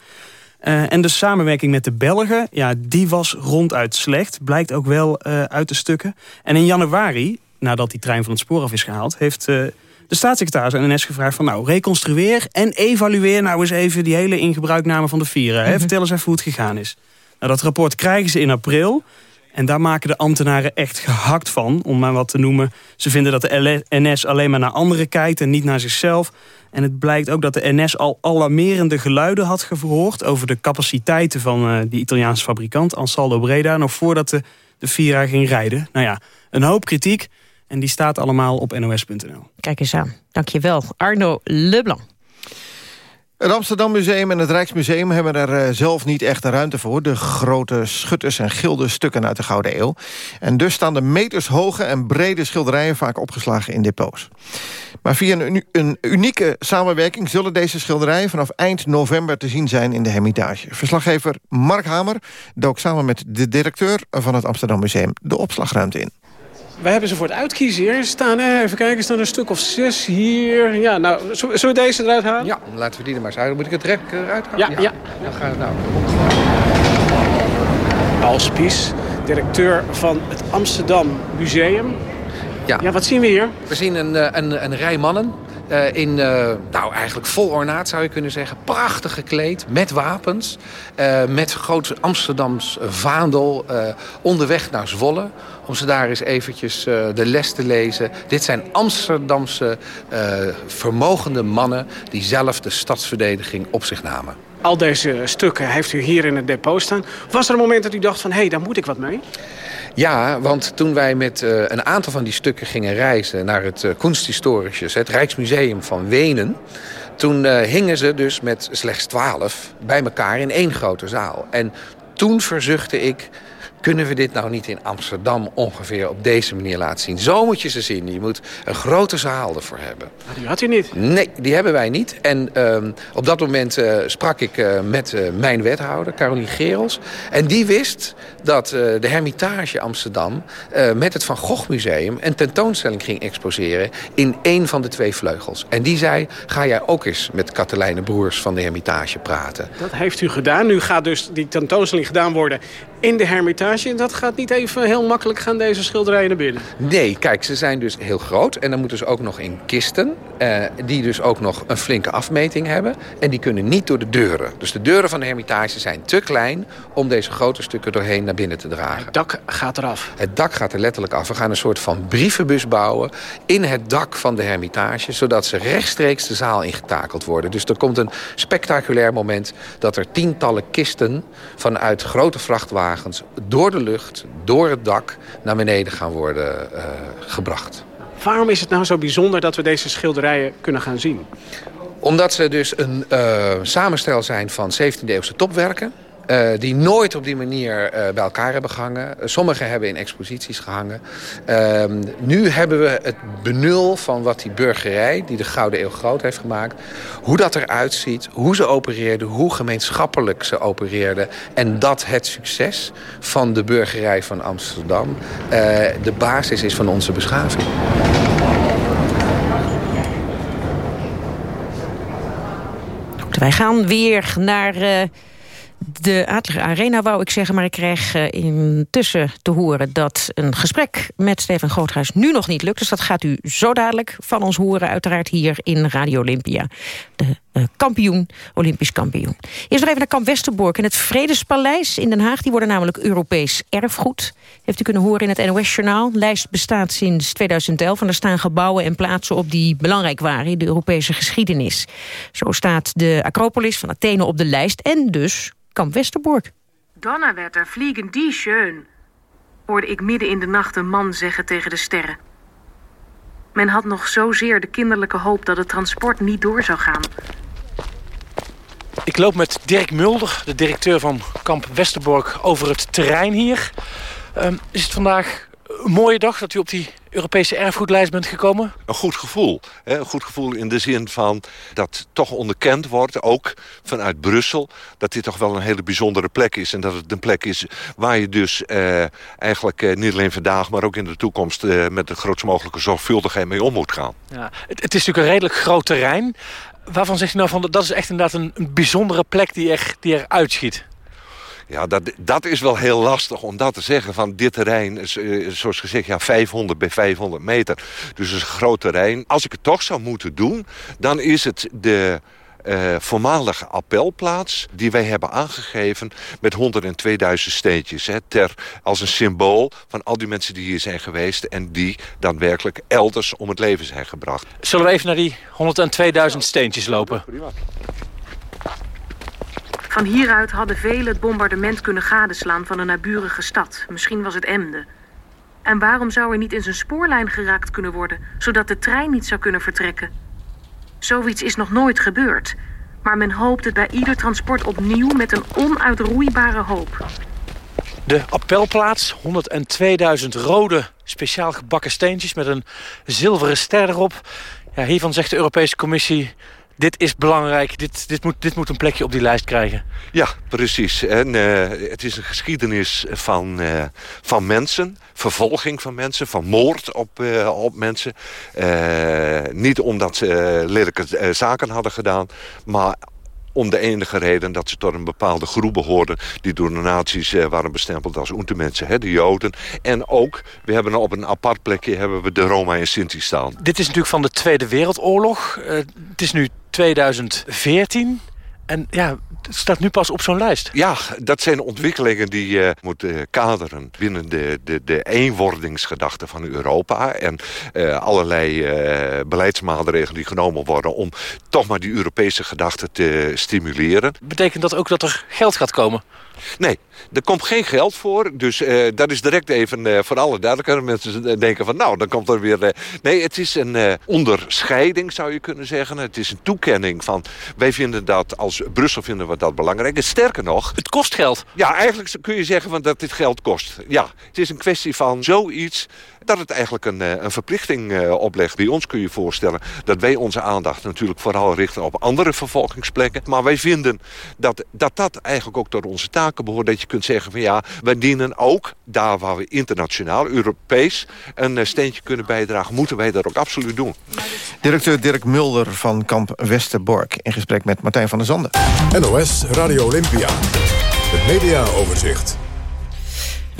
Uh, en de samenwerking met de Belgen, ja, die was ronduit slecht. Blijkt ook wel uh, uit de stukken. En in januari, nadat die trein van het spoor af is gehaald... heeft uh, de staatssecretaris aan NS gevraagd van... nou, reconstrueer en evalueer nou eens even die hele ingebruikname van de Vira. Hè? Mm -hmm. Vertel eens even hoe het gegaan is. Dat rapport krijgen ze in april. En daar maken de ambtenaren echt gehakt van, om maar wat te noemen. Ze vinden dat de NS alleen maar naar anderen kijkt en niet naar zichzelf. En het blijkt ook dat de NS al alarmerende geluiden had gehoord... over de capaciteiten van uh, die Italiaanse fabrikant, Ansaldo Breda... nog voordat de, de Vira ging rijden. Nou ja, een hoop kritiek. En die staat allemaal op nos.nl. Kijk eens aan. Dankjewel. Arno Leblanc. Het Amsterdam Museum en het Rijksmuseum hebben er uh, zelf niet echt de ruimte voor. De grote schutters en gilde stukken uit de Gouden Eeuw. En dus staan de metershoge en brede schilderijen vaak opgeslagen in depots. Maar via een, een, unieke samenwerking zullen deze schilderijen... vanaf eind november te zien zijn in de Hermitage. Verslaggever Mark Hamer dook samen met de directeur van het Amsterdam Museum de opslagruimte in. We hebben ze voor het uitkiezen hier. Staan, hè, even kijken, er staan een stuk of zes hier. Ja, nou, zullen we deze eruit halen? Ja, laten we die er maar eens uit. Moet ik het rek eruit halen? Ja, ja. Dan gaan we nou. Paul Spies, directeur van het Amsterdam Museum. Ja. ja, wat zien we hier? We zien een, eh, een, een rij mannen uh, in, uh, nou eigenlijk vol ornaat zou je kunnen zeggen. Prachtig gekleed, met wapens. Uh, met groot Amsterdams vaandel. onderweg naar Zwolle. Om ze daar eens eventjes de les te lezen. Dit zijn Amsterdamse vermogende mannen... die zelf de stadsverdediging op zich namen. Al deze stukken heeft u hier in het depot staan. Was er een moment dat u dacht van, hé, hey, daar moet ik wat mee? Ja, want toen wij met uh, een aantal van die stukken gingen reizen... naar het uh, het Rijksmuseum van Wenen... toen uh, hingen ze dus met slechts twaalf bij elkaar in één grote zaal. En toen verzuchtte ik kunnen we dit nou niet in Amsterdam ongeveer op deze manier laten zien? Zo moet je ze zien. Je moet een grote zaal ervoor hebben. Maar die had u niet? Nee, die hebben wij niet. En uh, op dat moment uh, sprak ik uh, met mijn wethouder, Caroline Gerels. En die wist dat de Hermitage Amsterdam met het Van Gogh Museum... een tentoonstelling ging exposeren in één van de twee vleugels. En die zei, ga jij ook eens met Katelijne Broers van de Hermitage praten. Dat heeft u gedaan. Nu gaat dus die tentoonstelling gedaan worden in de Hermitage. En dat gaat niet even heel makkelijk gaan, deze schilderijen naar binnen. Nee, kijk, ze zijn dus heel groot. En dan moeten ze ook nog in kisten. Eh, die dus ook nog een flinke afmeting hebben. En die kunnen niet door de deuren. Dus de deuren van de Hermitage zijn te klein... om deze grote stukken doorheen naar binnen te dragen. Het dak gaat eraf. Het dak gaat er letterlijk af. We gaan een soort van brievenbus bouwen in het dak van de Hermitage... zodat ze rechtstreeks de zaal ingetakeld worden. Dus er komt een spectaculair moment... dat er tientallen kisten vanuit grote vrachtwagens door de lucht, door het dak, naar beneden gaan worden uh, gebracht. Waarom is het nou zo bijzonder dat we deze schilderijen kunnen gaan zien? Omdat ze dus een uh, samenstel zijn van 17e-eeuwse topwerken. Uh, die nooit op die manier uh, bij elkaar hebben gehangen. Uh, sommige hebben in exposities gehangen. Ehm, nu hebben we het benul van wat die burgerij, die de Gouden Eeuw groot heeft gemaakt... hoe dat eruit ziet, hoe ze opereerden, hoe gemeenschappelijk ze opereerden... en dat het succes van de burgerij van Amsterdam de basis is van onze beschaving. Wij gaan weer naar de Adler Arena, wou ik zeggen. Maar ik kreeg uh, intussen te horen dat een gesprek met Steven Groothuis nu nog niet lukt. Dus dat gaat u zo dadelijk van ons horen, uiteraard hier in Radio Olympia. De uh, kampioen, Olympisch kampioen. Eerst nog even naar Kamp Westerbork en het Vredespaleis in Den Haag. Die worden namelijk Europees erfgoed. Heeft u kunnen horen in het NOS-journaal. Lijst bestaat sinds 2011 en er staan gebouwen en plaatsen op die belangrijk waren in de Europese geschiedenis. Zo staat de Acropolis van Athene op de lijst en dus Kamp Westerbork. Donnerwetter, vliegen die schön, hoorde ik midden in de nacht een man zeggen tegen de sterren. Men had nog zozeer de kinderlijke hoop dat het transport niet door zou gaan. Ik loop met Dirk Mulder, de directeur van kamp Westerbork, over het terrein hier. Um, is het vandaag een mooie dag dat u op die Europese erfgoedlijst bent gekomen? Een goed gevoel. Hè? Een goed gevoel in de zin van dat toch onderkend wordt, ook vanuit Brussel... dat dit toch wel een hele bijzondere plek is. En dat het een plek is waar je dus eh, eigenlijk eh, niet alleen vandaag... maar ook in de toekomst eh, met de grootst mogelijke zorgvuldigheid mee om moet gaan. Ja, het, het is natuurlijk een redelijk groot terrein. Waarvan zegt u nou van dat is echt inderdaad een, een bijzondere plek die er, die er uitschiet? Ja, dat, dat is wel heel lastig om dat te zeggen. Van dit terrein, is, zoals gezegd, ja, 500 bij 500 meter. Dus het is een groot terrein. Als ik het toch zou moeten doen, dan is het de... Uh, voormalige appelplaats die wij hebben aangegeven met 102.000 steentjes. Hè, ter, als een symbool van al die mensen die hier zijn geweest... en die daadwerkelijk elders om het leven zijn gebracht. Zullen we even naar die 102.000 steentjes lopen? Prima. Van hieruit hadden velen het bombardement kunnen gadeslaan van een naburige stad. Misschien was het Emden. En waarom zou er niet in zijn spoorlijn geraakt kunnen worden... zodat de trein niet zou kunnen vertrekken? Zoiets is nog nooit gebeurd. Maar men hoopt het bij ieder transport opnieuw met een onuitroeibare hoop. De appelplaats, 102.000 rode speciaal gebakken steentjes... met een zilveren ster erop. Ja, hiervan zegt de Europese Commissie dit is belangrijk, dit, dit, moet, dit moet een plekje op die lijst krijgen. Ja, precies. En uh, het is een geschiedenis van, uh, van mensen, vervolging van mensen, van moord op, uh, op mensen. niet omdat ze lelijke zaken hadden gedaan, maar om de enige reden dat ze tot een bepaalde groep behoorden... die door de nazi's uh, waren bestempeld als untermensen, de Joden. En ook, we hebben op een apart plekje hebben we de Roma en Sinti staan. Dit is natuurlijk van de Tweede Wereldoorlog. Uh, het is nu 2014. En ja, het staat nu pas op zo'n lijst. Ja, dat zijn ontwikkelingen die je uh, moeten kaderen binnen de, de, de eenwordingsgedachte van Europa. En uh, allerlei beleidsmaatregelen die genomen worden om toch maar die Europese gedachte te stimuleren. Betekent dat ook dat er geld gaat komen? Nee, er komt geen geld voor. Dus uh, dat is direct even uh, voor alle duidelijkheid. Mensen denken van nou, dan komt er weer... Uh, nee, het is een onderscheiding zou je kunnen zeggen. Het is een toekenning van... wij vinden dat als Brussel vinden we dat belangrijk. En sterker nog... Het kost geld. Ja, eigenlijk kun je zeggen van dat dit geld kost. Ja, het is een kwestie van zoiets dat het eigenlijk een, een verplichting uh, oplegt. Bij ons kun je voorstellen dat wij onze aandacht natuurlijk vooral richten op andere vervolgingsplekken. Maar wij vinden dat dat, dat eigenlijk ook tot onze taken behoort. Dat je kunt zeggen van ja, wij dienen ook daar waar we internationaal, Europees een steentje kunnen bijdragen. Moeten wij dat ook absoluut doen. Directeur Dirk Mulder van kamp Westerbork in gesprek met Martijn van der Zanden. NOS Radio Olympia. Het mediaoverzicht.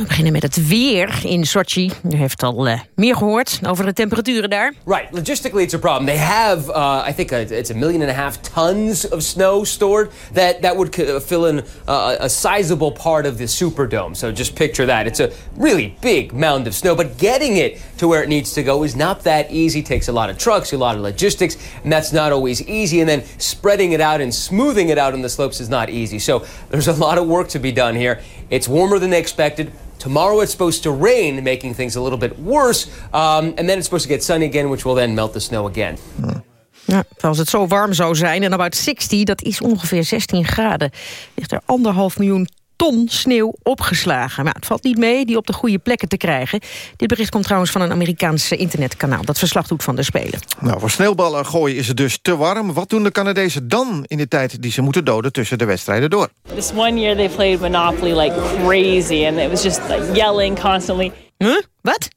Beginnen met het weer in Sochi. U heeft al uh, meer gehoord over de temperaturen daar. Right, logistically it's a problem. They have, uh, I think, it's a million and a half tons of snow stored that that would fill in uh, a sizable part of the Superdome. So just picture that. It's a really big mound of snow, but getting it to where it needs to go is not that easy. Takes a lot of trucks, a lot of logistics, and that's not always easy. And then spreading it out and smoothing it out on the slopes is not easy. So there's a lot of work to be done here. It's warmer than expected. Tomorrow it's supposed to rain, making things a little bit worse. Um, and then it's supposed to get sunny again, which will then melt the snow again. Ja, als het zo warm zou zijn, en about 60, dat is ongeveer 16 graden... ligt er anderhalf miljoen ton sneeuw opgeslagen. Maar het valt niet mee die op de goede plekken te krijgen. Dit bericht komt trouwens van een Amerikaanse internetkanaal... dat verslag doet van de Spelen. Nou, voor sneeuwballen gooien is het dus te warm. Wat doen de Canadezen dan in de tijd die ze moeten doden... tussen de wedstrijden door? This one year they played Monopoly like crazy... and it was just like yelling constantly. Huh? Wat?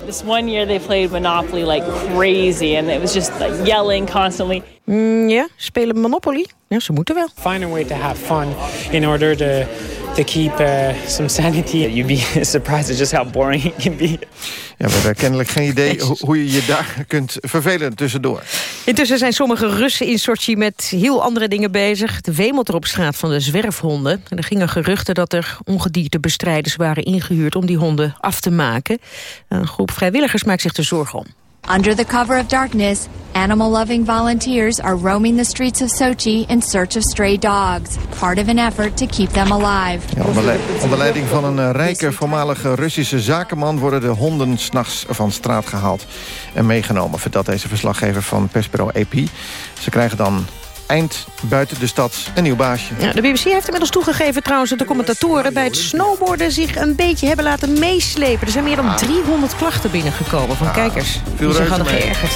Ja. This one year they played Monopoly like crazy... and it was just like yelling constantly. Mm, ja, spelen Monopoly? Ja, ze moeten wel. Find a way to have fun in order to to keep uh, some sanity. You'd be surprised at just how boring it can be. Ja, we hebben kennelijk geen idee hoe je je daar kunt vervelen tussendoor. Intussen zijn sommige Russen in Sochi met heel andere dingen bezig. Het wemelt er op straat van de zwerfhonden. En er gingen geruchten dat er ongediertebestrijders waren ingehuurd... om die honden af te maken. Een groep vrijwilligers maakt zich er zorgen om. Under the cover of darkness, animal-loving volunteers are roaming the streets of Sochi in search of stray dogs, part of an effort to keep them alive. Ja, onder, le onder, leiding van een uh, rijke voormalige Russische zakenman worden de honden s'nachts van straat gehaald en meegenomen, vertelt deze verslaggever van persbureau AP. Ze krijgen dan eind buiten de stad een nieuw baasje. Ja, de BBC heeft inmiddels toegegeven trouwens dat de commentatoren bij het snowboarden zich een beetje hebben laten meeslepen. Er zijn meer dan 300 klachten binnengekomen van kijkers die zich hadden geërgerd.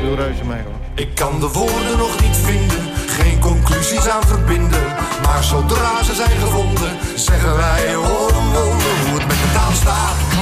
Veel reuze mee hoor. Ik kan de woorden nog niet vinden, geen conclusies aan verbinden. Maar zodra ze zijn gevonden, zeggen wij hoor een wonder hoe het met de taal staat.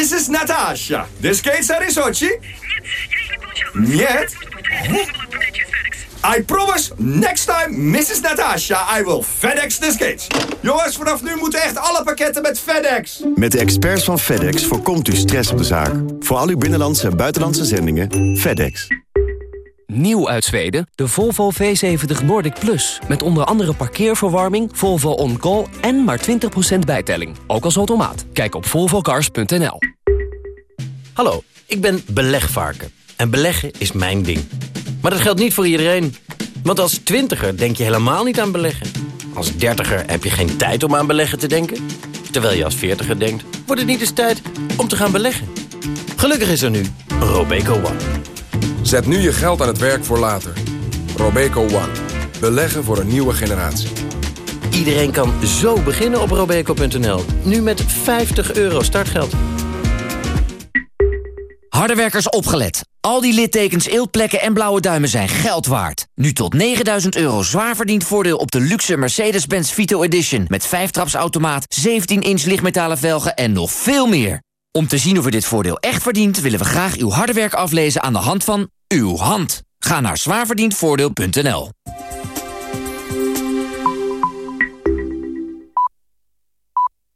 Hello Mrs. Natasha. The skates are in Sochi? Нет. I promise, next time, Mrs. Natasha, I will FedEx the skates. Jongens, vanaf nu moeten echt alle pakketten met FedEx. Met de experts van FedEx voorkomt u stress op de zaak. Voor al uw binnenlandse en buitenlandse zendingen, FedEx. Nieuw uit Zweden, de Volvo V70 Nordic Plus. Met onder andere parkeerverwarming, Volvo On Call en maar 20% bijtelling. Ook als automaat. Kijk op volvocars.nl. Hallo, ik ben belegvarken. En beleggen is mijn ding. Maar dat geldt niet voor iedereen. Want als twintiger denk je helemaal niet aan beleggen. Als dertiger heb je geen tijd om aan beleggen te denken. Terwijl je als veertiger denkt, wordt het niet eens tijd om te gaan beleggen. Gelukkig is er nu Robeco One. Zet nu je geld aan het werk voor later. Robeco One. Beleggen voor een nieuwe generatie. Iedereen kan zo beginnen op robeco.nl. Nu met 50 euro startgeld. Hardewerkers opgelet. Al die littekens, eeltplekken en blauwe duimen zijn geld waard. Nu tot 9000 euro zwaar verdiend voordeel op de luxe Mercedes-Benz Vito Edition... met 5-trapsautomaat, 17-inch lichtmetalen velgen en nog veel meer. Om te zien of u dit voordeel echt verdient... willen we graag uw harde werk aflezen aan de hand van uw hand. Ga naar zwaarverdiendvoordeel.nl.